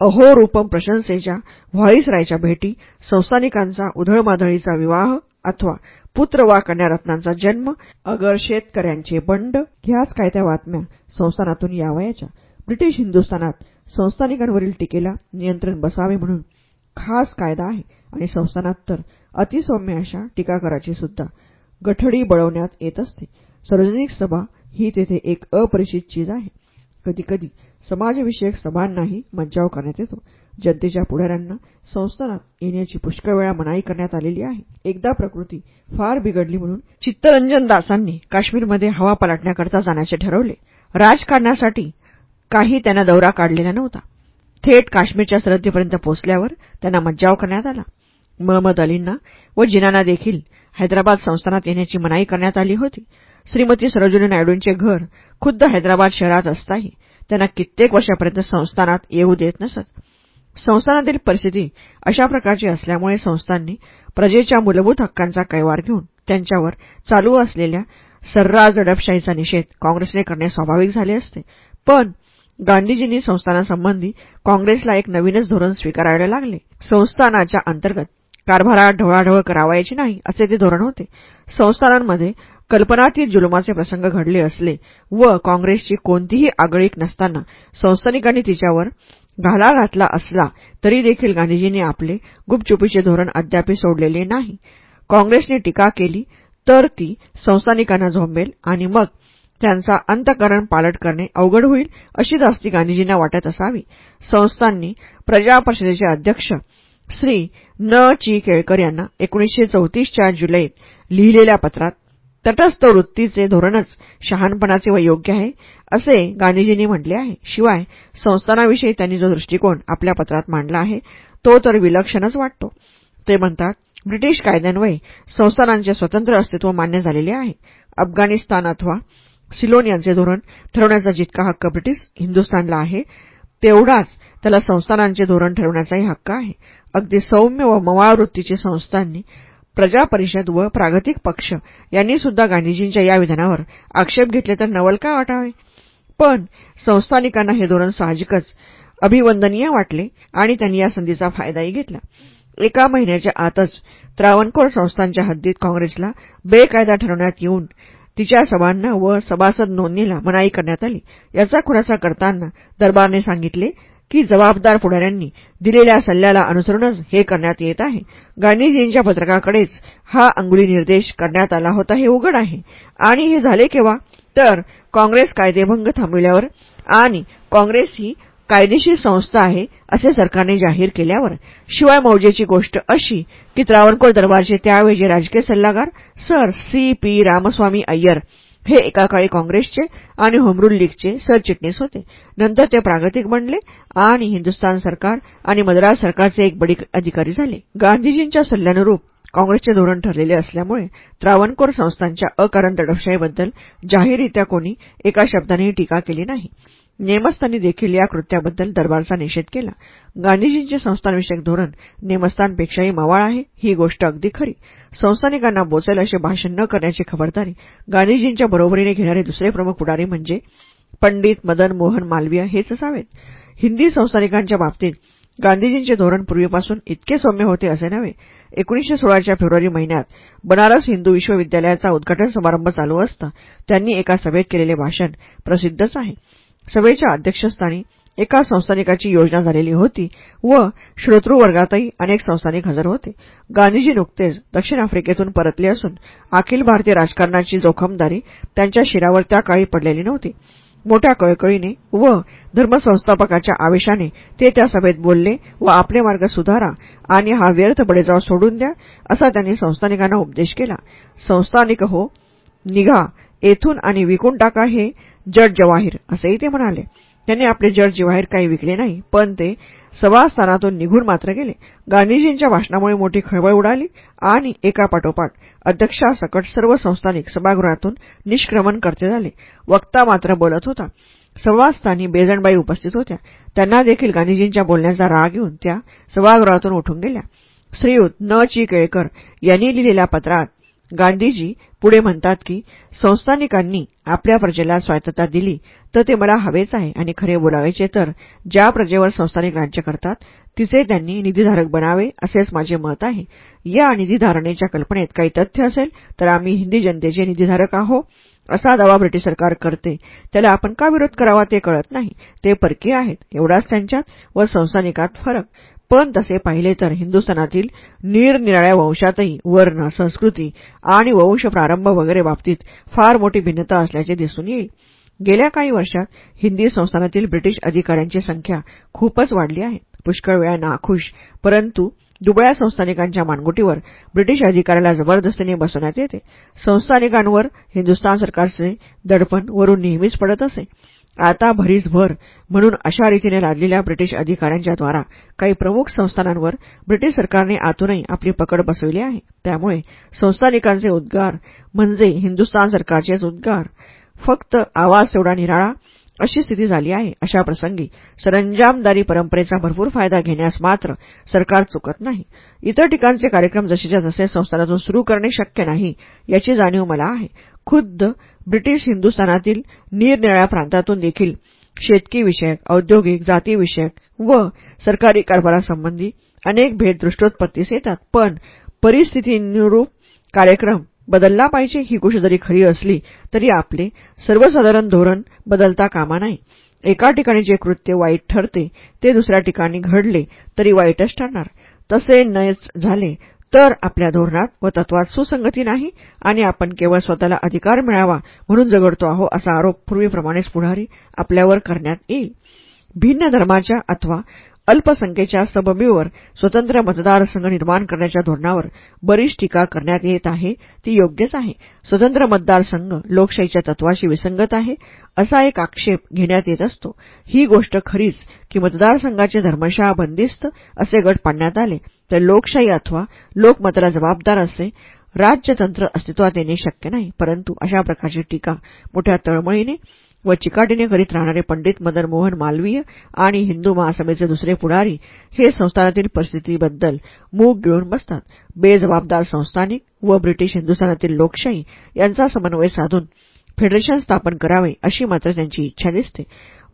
अहोरूपम प्रशंसेच्या व्हॉईसरायच्या भेटी संस्थानिकांचा उधळमाधळीचा विवाह अथवा पुत्र वा कन्यारत्नांचा जन्म अगर शेतकऱ्यांचे बंड ह्याच काय त्या बातम्या संस्थानातून यावयाच्या. ब्रिटिश हिंदुस्थानात संस्थानिकांवरील टीकेला नियंत्रण बसावे म्हणून खास कायदा आहे आणि संस्थानात तर अतिसौम्य अशा टीकाकाराची सुद्धा गठडी बळवण्यात येत असते. सार्वजनिक सभा ही तेथे एक अपरिचित चीज आहे. कधीकधी समाजविषयक सभांनाही मंचाव करण्यात येतो. जनतेच्या पुढाऱ्यांना संस्थानात येण्याची पुष्कळ वेळा मनाई करण्यात आलेली आहे. एकदा प्रकृती फार बिघडली म्हणून चित्तरंजन दासांनी काश्मीरमध्ये हवा पलटण्याकरता जाण्याचे ठरवले. राजकारणासाठी काही त्यांना दौरा काढलेला नव्हता. थेट काश्मीरच्या सरहद्दीपर्यंत पोहोचल्यावर त्यांना मज्जाव करण्यात आला. महम्मद अलींना व जिनाना देखील हैदराबाद संस्थानात येण्याची मनाई करण्यात आली होती. श्रीमती सरोजिनी नायडूंचे घर खुद्द हैदराबाद शहरात असताही त्यांना कित्येक वर्षापर्यंत संस्थानात येऊ देत नसत. संस्थानातील परिस्थिती अशा प्रकारची असल्यामुळे संस्थांनी प्रजेच्या मूलभूत हक्कांचा कैवार घेऊन त्यांच्यावर चालू असलेल्या सर्रास दडपशाहीचा निषेध काँग्रेसने करणे स्वाभाविक झाले असते. पण गांधीजींनी संस्थानासंबंधी काँग्रेसला एक नवीनच धोरण स्वीकारायला लागले. संस्थानाच्या अंतर्गत कारभारात ढवळाढवळ करावायची नाही असे ते धोरण होते. संस्थानांमध्ये कल्पनातीत जुलुमाचे प्रसंग घडले असले व काँग्रेसची कोणतीही आगळीक नसताना संस्थानिकांनी तिच्यावर घाला घातला असला तरी देखील गांधीजींनी आपले गुपचुपीचे धोरण अद्यापही सोडलेले नाही. काँग्रेसने टीका केली तर ती संस्थानिकांना झोंबेल आणि मग त्यांचा अंतकरण पालट करणे अवघड होईल अशी धास्ती गांधीजींना वाटत असावी. संस्थांनी प्रजा परिषदेचे अध्यक्ष श्री न. ची केळकर यांना एकोणीसशे चौतीसच्या जुलैत लिहिलेल्या पत्रात तटस्थ वृत्तीचे धोरणच शहाणपणाचे व योग्य आहे असे गांधीजींनी म्हटले आहे. शिवाय संस्थानाविषयी त्यांनी जो दृष्टिकोन आपल्या पत्रात मांडला आहे तो तर विलक्षणच वाटतो. ते म्हणतात ब्रिटिश कायद्यान्वये संस्थानांचे स्वतंत्र अस्तित्व मान्य झालेले आहे. अफगाणिस्तान अथवा सिलोन यांचे धोरण ठरवण्याचा जितका हक्क ब्रिटिश हिंदुस्थानला आहे तेवढाच त्याला संस्थानांचे धोरण ठरवण्याचाही हक्क आहे. अगदी सौम्य व मवाळ वृत्तीची संस्थांनी प्रजा परिषद व प्रागतिक पक्ष यांनी सुद्धा गांधीजींच्या या विधानावर आक्षेप घेतले तर नवल का वाटावे? पण संस्थानिकांना हे धोरण साहजिकच अभिवंदनीय वाटले आणि त्यांनी या संधीचा फायदाही घेतला. एका महिन्याच्या आतच त्रावणकोर संस्थांच्या हद्दीत काँग्रेसला बेकायदा ठरवण्यात येऊन तिच्या सभांना व सभासद नोंदणीला मनाई करण्यात आली. याचा खुलासा करताना दरबारने सांगितले की जबाबदार पुढाऱ्यांनी दिलेल्या सल्ल्याला अनुसरूनच हे करण्यात येत आहे. गांधीजींच्या पत्रकाकडेच हा अंगुली निर्देश करण्यात आला होता हे उघड आहे. आणि हे झाले केव्हा? तर काँग्रेस कायदेभंग थांबविल्यावर आणि काँग्रेस ही कायदेशीर संस्था आहे असे सरकारने जाहीर केल्यावर शिवाय मौजेची गोष्ट अशी की त्रावणकोर दरबारचे त्यावेळचे राजकीय सल्लागार sir C P Ramaswami Iyer हे एका काळी काँग्रेसचे आणि होमरूल लीगचे सरचिटणीस होते. नंतर ते प्रागतिक बनले आणि हिंदुस्थान सरकार आणि मद्रास सरकारचे एक बडी अधिकारी झाले. गांधीजींच्या सल्ल्यानुरूप काँग्रेसचे धोरण ठरलेले असल्यामुळे त्रावणकोर संस्थांच्या अकारण दडपशाहीबद्दल जाहीररित्या कोणी एका शब्दानेही टीका केली नाही. नेमस्थांनी देखील या कृत्याबद्दल दरबारचा निषेध केला. गांधीजींचे संस्थानविषयक धोरण नेमस्थानपेक्षाही मवाळ आहे ही गोष्ट अगदी खरी. संस्थानिकांना बोचेल असे भाषण न करण्याची खबरदारी गांधीजींच्या बरोबरीने घेणारे दुसरे प्रमुख पुढारी म्हणजे पंडित मदन मोहन मालवीय हेच असावेत. हिंदी संस्थानिकांच्या बाबतीत गांधीजींचे धोरण पूर्वीपासून इतके सौम्य होते असे नव्हे. एकोणीसशे सोळाच्या फेब्रुवारी महिन्यात बनारस हिंदू विश्वविद्यालयाचा उद्घाटन समारंभ चालू असता त्यांनी एका सभेत केलेले भाषण प्रसिद्धच आहे. सभेच्या अध्यक्षस्थानी एका संस्थानिकाची योजना झालेली होती व श्रोतृवर्गातही अनेक संस्थानिक हजर होते. गांधीजी नुकतेच दक्षिण आफ्रिकेतून परतले असून अखिल भारतीय राजकारणाची जोखमदारी त्यांच्या शिरावर त्या काळी पडलेली नव्हती. मोठ्या कळकळीने व धर्मसंस्थापकाच्या आवेशाने ते त्या सभेत बोलले व आपले मार्ग सुधारा आणि हा व्यर्थ बडेजाव सोडून द्या असा त्यांनी संस्थानिकांना उपदेश केला. संस्थानिक हो निघा येथून आणि विकून टाका हे जड जवाहीर असेही ते म्हणाले. त्यांनी आपले जड जवाहीर काही विकले नाही पण ते सभास्थानातून निघून मात्र गेले. गांधीजींच्या भाषणामुळे मोठी खळबळ उडाली आणि एकापाठोपाठ अध्यक्षासकट सर्व संस्थानिक सभागृहातून निष्क्रमण करते झाले. वक्ता मात्र बोलत होता. सभास्थानी बेजणबाई उपस्थित होत्या. त्यांना देखील गांधीजींच्या बोलण्याचा राग येऊन त्या सभागृहातून उठून गेल्या. श्रीयुत न ची केळकर यांनी लिहिलेल्या पत्रात गांधीजी पुढे म्हणतात की संस्थानिकांनी आपल्या प्रजेला स्वायत्तता दिली तर ते मला हवेच आहे आणि खरे बोलावायचे तर ज्या प्रजेवर संस्थानिक राज्य करतात तिचे त्यांनी निधीधारक बनावे असेच माझे मत आहे. या निधीधारणेच्या कल्पनेत काही तथ्य असेल तर आम्ही हिंदी जनतेचे निधीधारक आहो. असा दावा ब्रिटिश सरकार करते. त्याला आपण का विरोध करावा ते कळत नाही. ते परकीय आहेत. एवढाच त्यांच्यात व संस्थानिकात फरक. पण तसे पाहिले तर हिंदुस्थानातील निरनिराळ्या वंशातही वर्ण संस्कृती आणि वंश प्रारंभ वगैरे बाबतीत फार मोठी भिन्नता असल्याचे दिसून येईल. गेल्या काही वर्षात हिंदी संस्थानातील ब्रिटिश अधिकाऱ्यांची संख्या खूपच वाढली आहे. पुष्कळ वेळा नाखुश परंतु दुबळ्या संस्थानिकांच्या मानगुटीवर ब्रिटिश अधिकाऱ्याला जबरदस्तीने बसवण्यात येते. संस्थानिकांवर हिंदुस्थान सरकारचे दडपण वरून नेहमीच पडत असे. आता भरीसभर म्हणून अशा रीतीने लादलेल्या ब्रिटिश अधिकाऱ्यांच्या द्वारा काही प्रमुख संस्थानांवर ब्रिटिश सरकारने आतूनही आपली पकड बसविली आहे. त्यामुळे संस्थानिकांचे उद्गार म्हणजे हिंदुस्थान सरकारचेच उद्गार फक्त आवाज तेवढा निराळा अशी स्थिती झाली आहे. अशा प्रसंगी सरंजामदारी परंपरेचा भरपूर फायदा घेण्यास मात्र सरकार चुकत नाही. इतर ठिकाणचे कार्यक्रम जसेच्या तसे संस्थानातून सुरू करणे शक्य नाही याची जाणीव मला आहे. खुद्द ब्रिटिश हिंदुस्थानातील निरनिराळ्या प्रांतातून देखील शेतकी विषयक औद्योगिक जातीविषयक व सरकारी कारभारासंबंधी अनेक भेट दृष्टोत्पत्तीस येतात. पण परिस्थितीनुरूप कार्यक्रम बदलला पाहिजे ही गोष्ट जरी खरी असली तरी आपले सर्वसाधारण धोरण बदलता कामा नाही. एका ठिकाणी जे कृत्य वाईट ठरते ते दुसऱ्या ठिकाणी घडले तरी वाईटच ठरणार. तसे नयच झाले तर आपल्या धोरणात व तत्वात सुसंगती नाही आणि आपण केवळ स्वतःला अधिकार मिळावा म्हणून जगडतो आहो असा आरोप पूर्वीप्रमाणेच पुढारी आपल्यावर करण्यात येईल. भिन्न धर्माच्या अथवा अल्पसंख्येच्या सबबीवर स्वतंत्र मतदारसंघ निर्माण करण्याच्या धोरणावर बरीच टीका करण्यात येत आहे. ती योग्यच आहे. स्वतंत्र मतदारसंघ लोकशाहीच्या तत्वाशी विसंगत आहे असा एक आक्षेप घेण्यात येत असतो. ही गोष्ट खरीच की मतदारसंघाचे धर्मशः बंदिस्त असे गट पाडण्यात आले तर लोकशाही अथवा लोकमताला जबाबदार असे राज्यतंत्र अस्तित्वात येणे शक्य नाही. परंतु अशा प्रकारची टीका मोठ्या तळमळीने व चिकाटीने करीत राहणारे पंडित मदन मोहन मालवीय आणि हिंदू महासभेचे दुसरे पुढारी हे संस्थानातील परिस्थितीबद्दल मूग गिळून बसतात. बेजबाबदार संस्थानिक व ब्रिटिश हिंदुस्थानातील लोकशाही यांचा समन्वय साधून फेडरेशन स्थापन करावे अशी मात्र त्यांची इच्छा दिसते.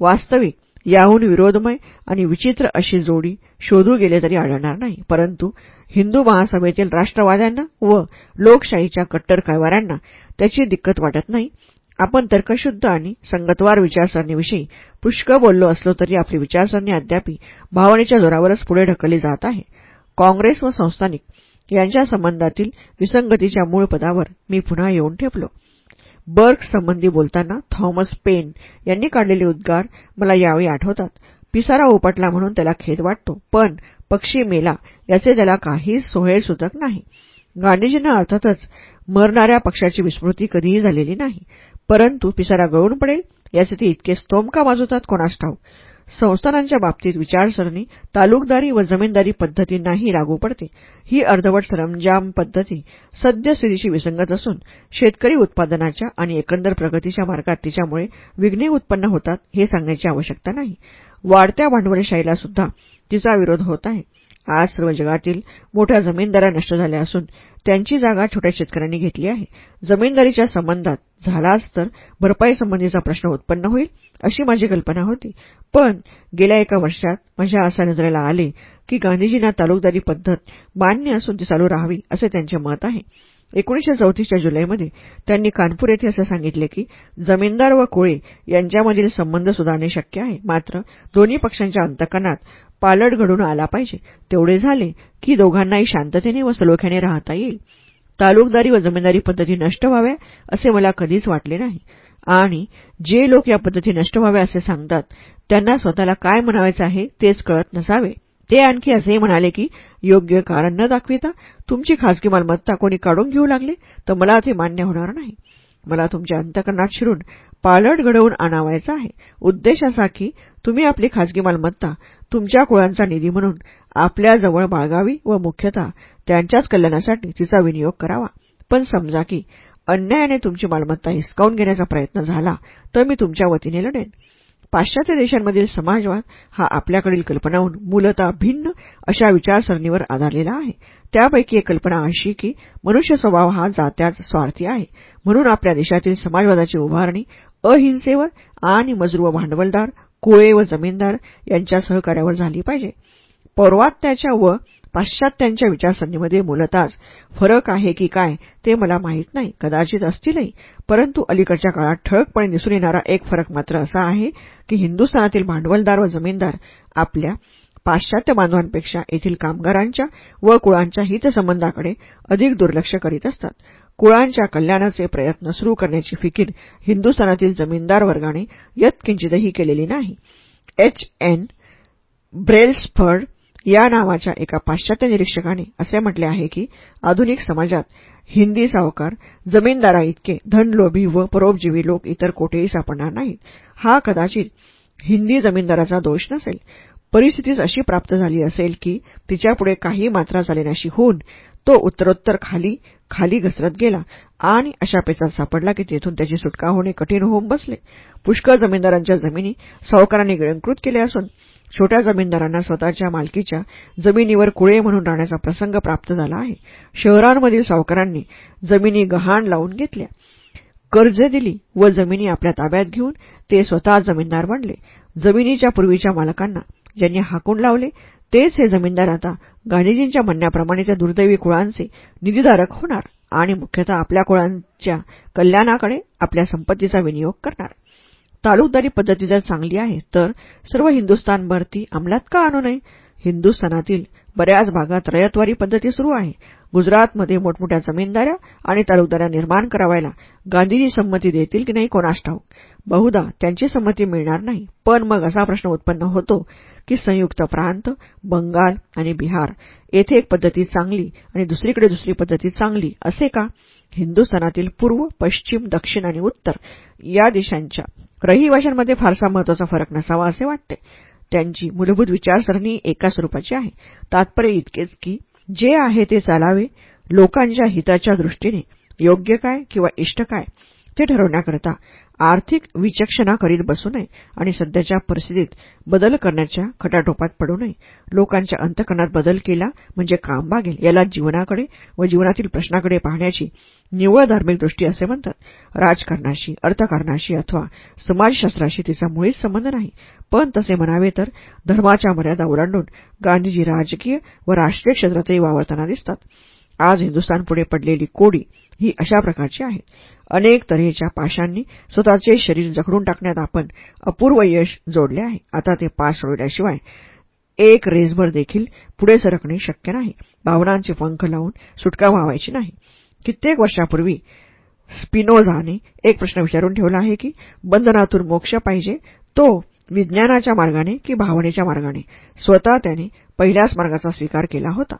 वास्तविक याहून विरोधमय आणि विचित्र अशी जोडी शोधू गेले तरी आढळणार नाही. परंतु हिंदू महासभेतील राष्ट्रवाद्यांना व लोकशाहीच्या कट्टर कैवाऱ्यांना त्याची दिक्कत वाटत नाही. आपण तर्कशुद्ध आणि संगतवार विचारसरणीविषयी पुष्कळ बोललो असलो तरी आपली विचारसरणी अद्याप भावनेच्या जोरावरच पुढे ढकलली जात आहे. काँग्रेस व संस्थानिक यांच्या संबंधातील विसंगतीच्या मूळ पदावर मी पुन्हा येऊन ठेपलो. बर्ग संबंधी बोलताना थॉमस पेन यांनी काढलेले उद्गार मला यावेळी आठवतात. पिसारा उपटला म्हणून त्याला खेद वाटतो पण पक्षी मेला याचे त्याला काही सोहेळसुतक नाही. गांधीजींना अर्थातच मरणाऱ्या पक्षाची विस्मृती कधीही झालेली नाही. परंतु पिसारा गळून पडेल याचे ते इतके स्तोम का वाजवतात कोणास ठाऊक? संस्थानांच्या बाबतीत विचारसरणी तालुकदारी व जमीनदारी पद्धतींनाही लागू पडते. ही अर्धवट सरंजाम पद्धती सद्यस्थितीशी विसंगत असून शेतकरी उत्पादनाच्या आणि एकंदर प्रगतीच्या मार्गात तिच्यामुळे विघ्ने उत्पन्न होतात हे सांगण्याची आवश्यकता नाही. वाढत्या भांडवलशाहीला सुद्धा तिचा विरोध होत आहे. आज सर्व जगातील मोठ्या जमीनदाऱ्या नष्ट झाल्या असून त्यांची जागा छोट्या शेतकऱ्यांनी घेतली आहे. जमीनदारीच्या संबंधात झालाच तर भरपाईसंबंधीचा प्रश्न उत्पन्न होईल अशी माझी कल्पना होती. पण गेल्या एका वर्षात माझ्या असा नजरेला आले की गांधीजींना तालुकदारी पद्धत मान्य असून ती चालू राहावी असे त्यांचे मत आहे. एकोणीशे चौतीसच्या जुलैमध्ये त्यांनी कानपूर येथे असे सांगितले की जमीनदार व कोळी यांच्यामधील संबंध सुधारणे शक्य आहे. मात्र दोन्ही पक्षांच्या अंतकरणात पालट घडून आला पाहिजे. तेवढे झाले की दोघांनाही शांततेने व सलोख्याने राहता येईल. तालुकदारी व जमीनदारी पद्धती नष्ट व्हाव्या असे मला कधीच वाटले नाही. आणि जे लोक या पद्धती नष्ट व्हाव्या असे सांगतात त्यांना स्वतःला काय म्हणावायचं आहे तेच कळत नसावे. ते आणखी असेही म्हणाले की योग्य कारण न दाखविता तुमची खासगी मालमत्ता कोणी काढून घेऊ लागले तर मला ते मान्य होणार नाही. मला तुमच्या अंतकरणात शिरून पालट घडवून आणावायचा आहे. उद्देश असा की तुम्ही आपली खाजगी मालमत्ता तुमच्या कुळांचा निधी म्हणून आपल्याजवळ बाळगावी व मुख्यतः त्यांच्याच कल्याणासाठी तिचा विनियोग करावा. पण समजा की अन्यायाने तुमची मालमत्ता हिसकावून घेण्याचा प्रयत्न झाला तर मी तुमच्या वतीने लढेन. पाश्चात्य देशांमधील समाजवाद हा आपल्याकडील कल्पनाहून मूलतः भिन्न अशा विचारसरणीवर आधारलेला आहे. त्यापैकी एक कल्पना अशी की मनुष्य स्वभाव हा जात्याच स्वार्थी आहे. म्हणून आपल्या देशातील समाजवादाची उभारणी अहिंसेवर आणि मजूर व भांडवलदार कुळे व जमीनदार यांच्या सहकार्यावर झाली पाहिजे. पौर्वात्याच्या व पाश्चात्यांच्या विचारसरणीमध्ये मूलतःच फरक आहे की काय ते मला माहीत नाही कदाचित असतीलही. परंतु अलीकडच्या काळात ठळकपणे दिसून येणारा एक फरक मात्र असा आहे की हिंदुस्थानातील भांडवलदार व जमीनदार आपल्या पाश्चात्य बांधवांपेक्षा येथील कामगारांच्या व कुळांच्या हितसंबंधाकडे अधिक दुर्लक्ष करीत असतात. कुळांच्या कल्याणाचे प्रयत्न सुरू करण्याची फिकीर हिंदुस्थानातील जमीनदार वर्गाने यत्किंचितही केलेली नाही. एच. एन. ब्रेल्सफर्ड या नावाच्या एका पाश्चात्य निरीक्षकाने असे म्हटले आहे की आधुनिक समाजात हिंदी सावकार जमीनदाराइतके धनलोभी व परोपजीवी लोक इतर कोठेही सापडणार नाहीत. हा कदाचित हिंदी जमीनदाराचा दोष नसेल. परिस्थितीच अशी प्राप्त झाली असेल की तिच्यापुढे काही मात्रा चालेनाशी होऊन तो उत्तरोत्तर खाली खाली घसरत गेला आणि अशा पेचात सापडला की तेथून त्याची सुटका होणे कठीण होऊन बसले. पुष्कळ जमीनदारांच्या जमिनी सावकारांनी गिळंकृत केल्या असून छोट्या जमीनदारांना स्वतःच्या मालकीच्या जमिनीवर कुळे म्हणून राहण्याचा प्रसंग प्राप्त झाला आहे. शहरांमधील सावकारांनी जमिनी गहाण लावून घेतल्या. कर्ज दिली व जमिनी आपल्या ताब्यात घेऊन ते स्वतः जमीनदार बनले. जमिनीच्या पूर्वीच्या मालकांना ज्यांनी हाकून लावले तेच हे जमीनदार आता गांधीजींच्या म्हणण्याप्रमाणे त्या दुर्दैवी कुळांचे निधीधारक होणार आणि मुख्यतः आपल्या कुळांच्या कल्याणाकडे आपल्या संपत्तीचा विनियोग करणार. तालुकदारी पद्धती जर चांगली आहे तर सर्व हिंदुस्थानभरती अंमलात का आणू नये? हिंदुस्थानातील बऱ्याच भागात रयतवारी पद्धती सुरू आहे. गुजरातमध्ये मोठमोठ्या जमीनदाऱ्या आणि तालुकदाऱ्या निर्माण करावायला गांधीजी संमती देतील की नाही कोणास ठाऊक. बहुधा त्यांची संमती मिळणार नाही. पण मग असा प्रश्न उत्पन्न होतो की संयुक्त प्रांत बंगाल आणि बिहार येथे एक पद्धती चांगली आणि दुसरीकडे दुसरी पद्धती चांगली असे का? हिंदुस्थानातील पूर्व पश्चिम दक्षिण आणि उत्तर या देशांच्या रहिवाशांमध्ये फारसा महत्त्वाचा फरक नसावा असे वाटते. त्यांची मूलभूत विचारसरणी एका स्वरूपाची आहे. तात्पर्य इतकेच की जे आहे ते चालावे लोकांच्या हिताच्या दृष्टीने. योग्य काय किंवा इष्ट काय ते ठरवण्याकरता आर्थिक विचक्षणा करीत बसू नये आणि सध्याच्या परिस्थितीत बदल करण्याच्या खटाटोपात पडू नये. लोकांच्या अंतकरणात बदल केला म्हणजे काम बागेल याला जीवनाकडे व जीवनातील प्रश्नाकडे पाहण्याची निव्वळ धार्मिक दृष्टी असे म्हणतात. राजकारणाशी अर्थकारणाशी अथवा समाजशास्त्राशी तिचा मुळीच संबंध नाही. पण तसे म्हणावे तर धर्माच्या मर्यादा ओलांडून गांधीजी राजकीय व राष्ट्रीय क्षेत्रातही वावरताना दिसतात. आज हिंदुस्थानपुढे पडलेली कोडी ही अशा प्रकारची आहे. अनेक तऱ्हेच्या पाशांनी स्वतःचे शरीर जखडून टाकण्यात आपण अपूर्व यश जोडले आहे. आता ते पास सोडल्याशिवाय एक रेसभर देखील पुढे सरकणे शक्य नाही. भावनांचे पंख लावून सुटका व्हावायची नाही. कित्येक वर्षापूर्वी स्पिनोझाने एक प्रश्न विचारून ठेवला आहे की बंधनातून मोक्ष पाहिजे तो विज्ञानाच्या मार्गाने की भावनेच्या मार्गाने? स्वतः त्याने पहिल्याच मार्गाचा स्वीकार केला होता.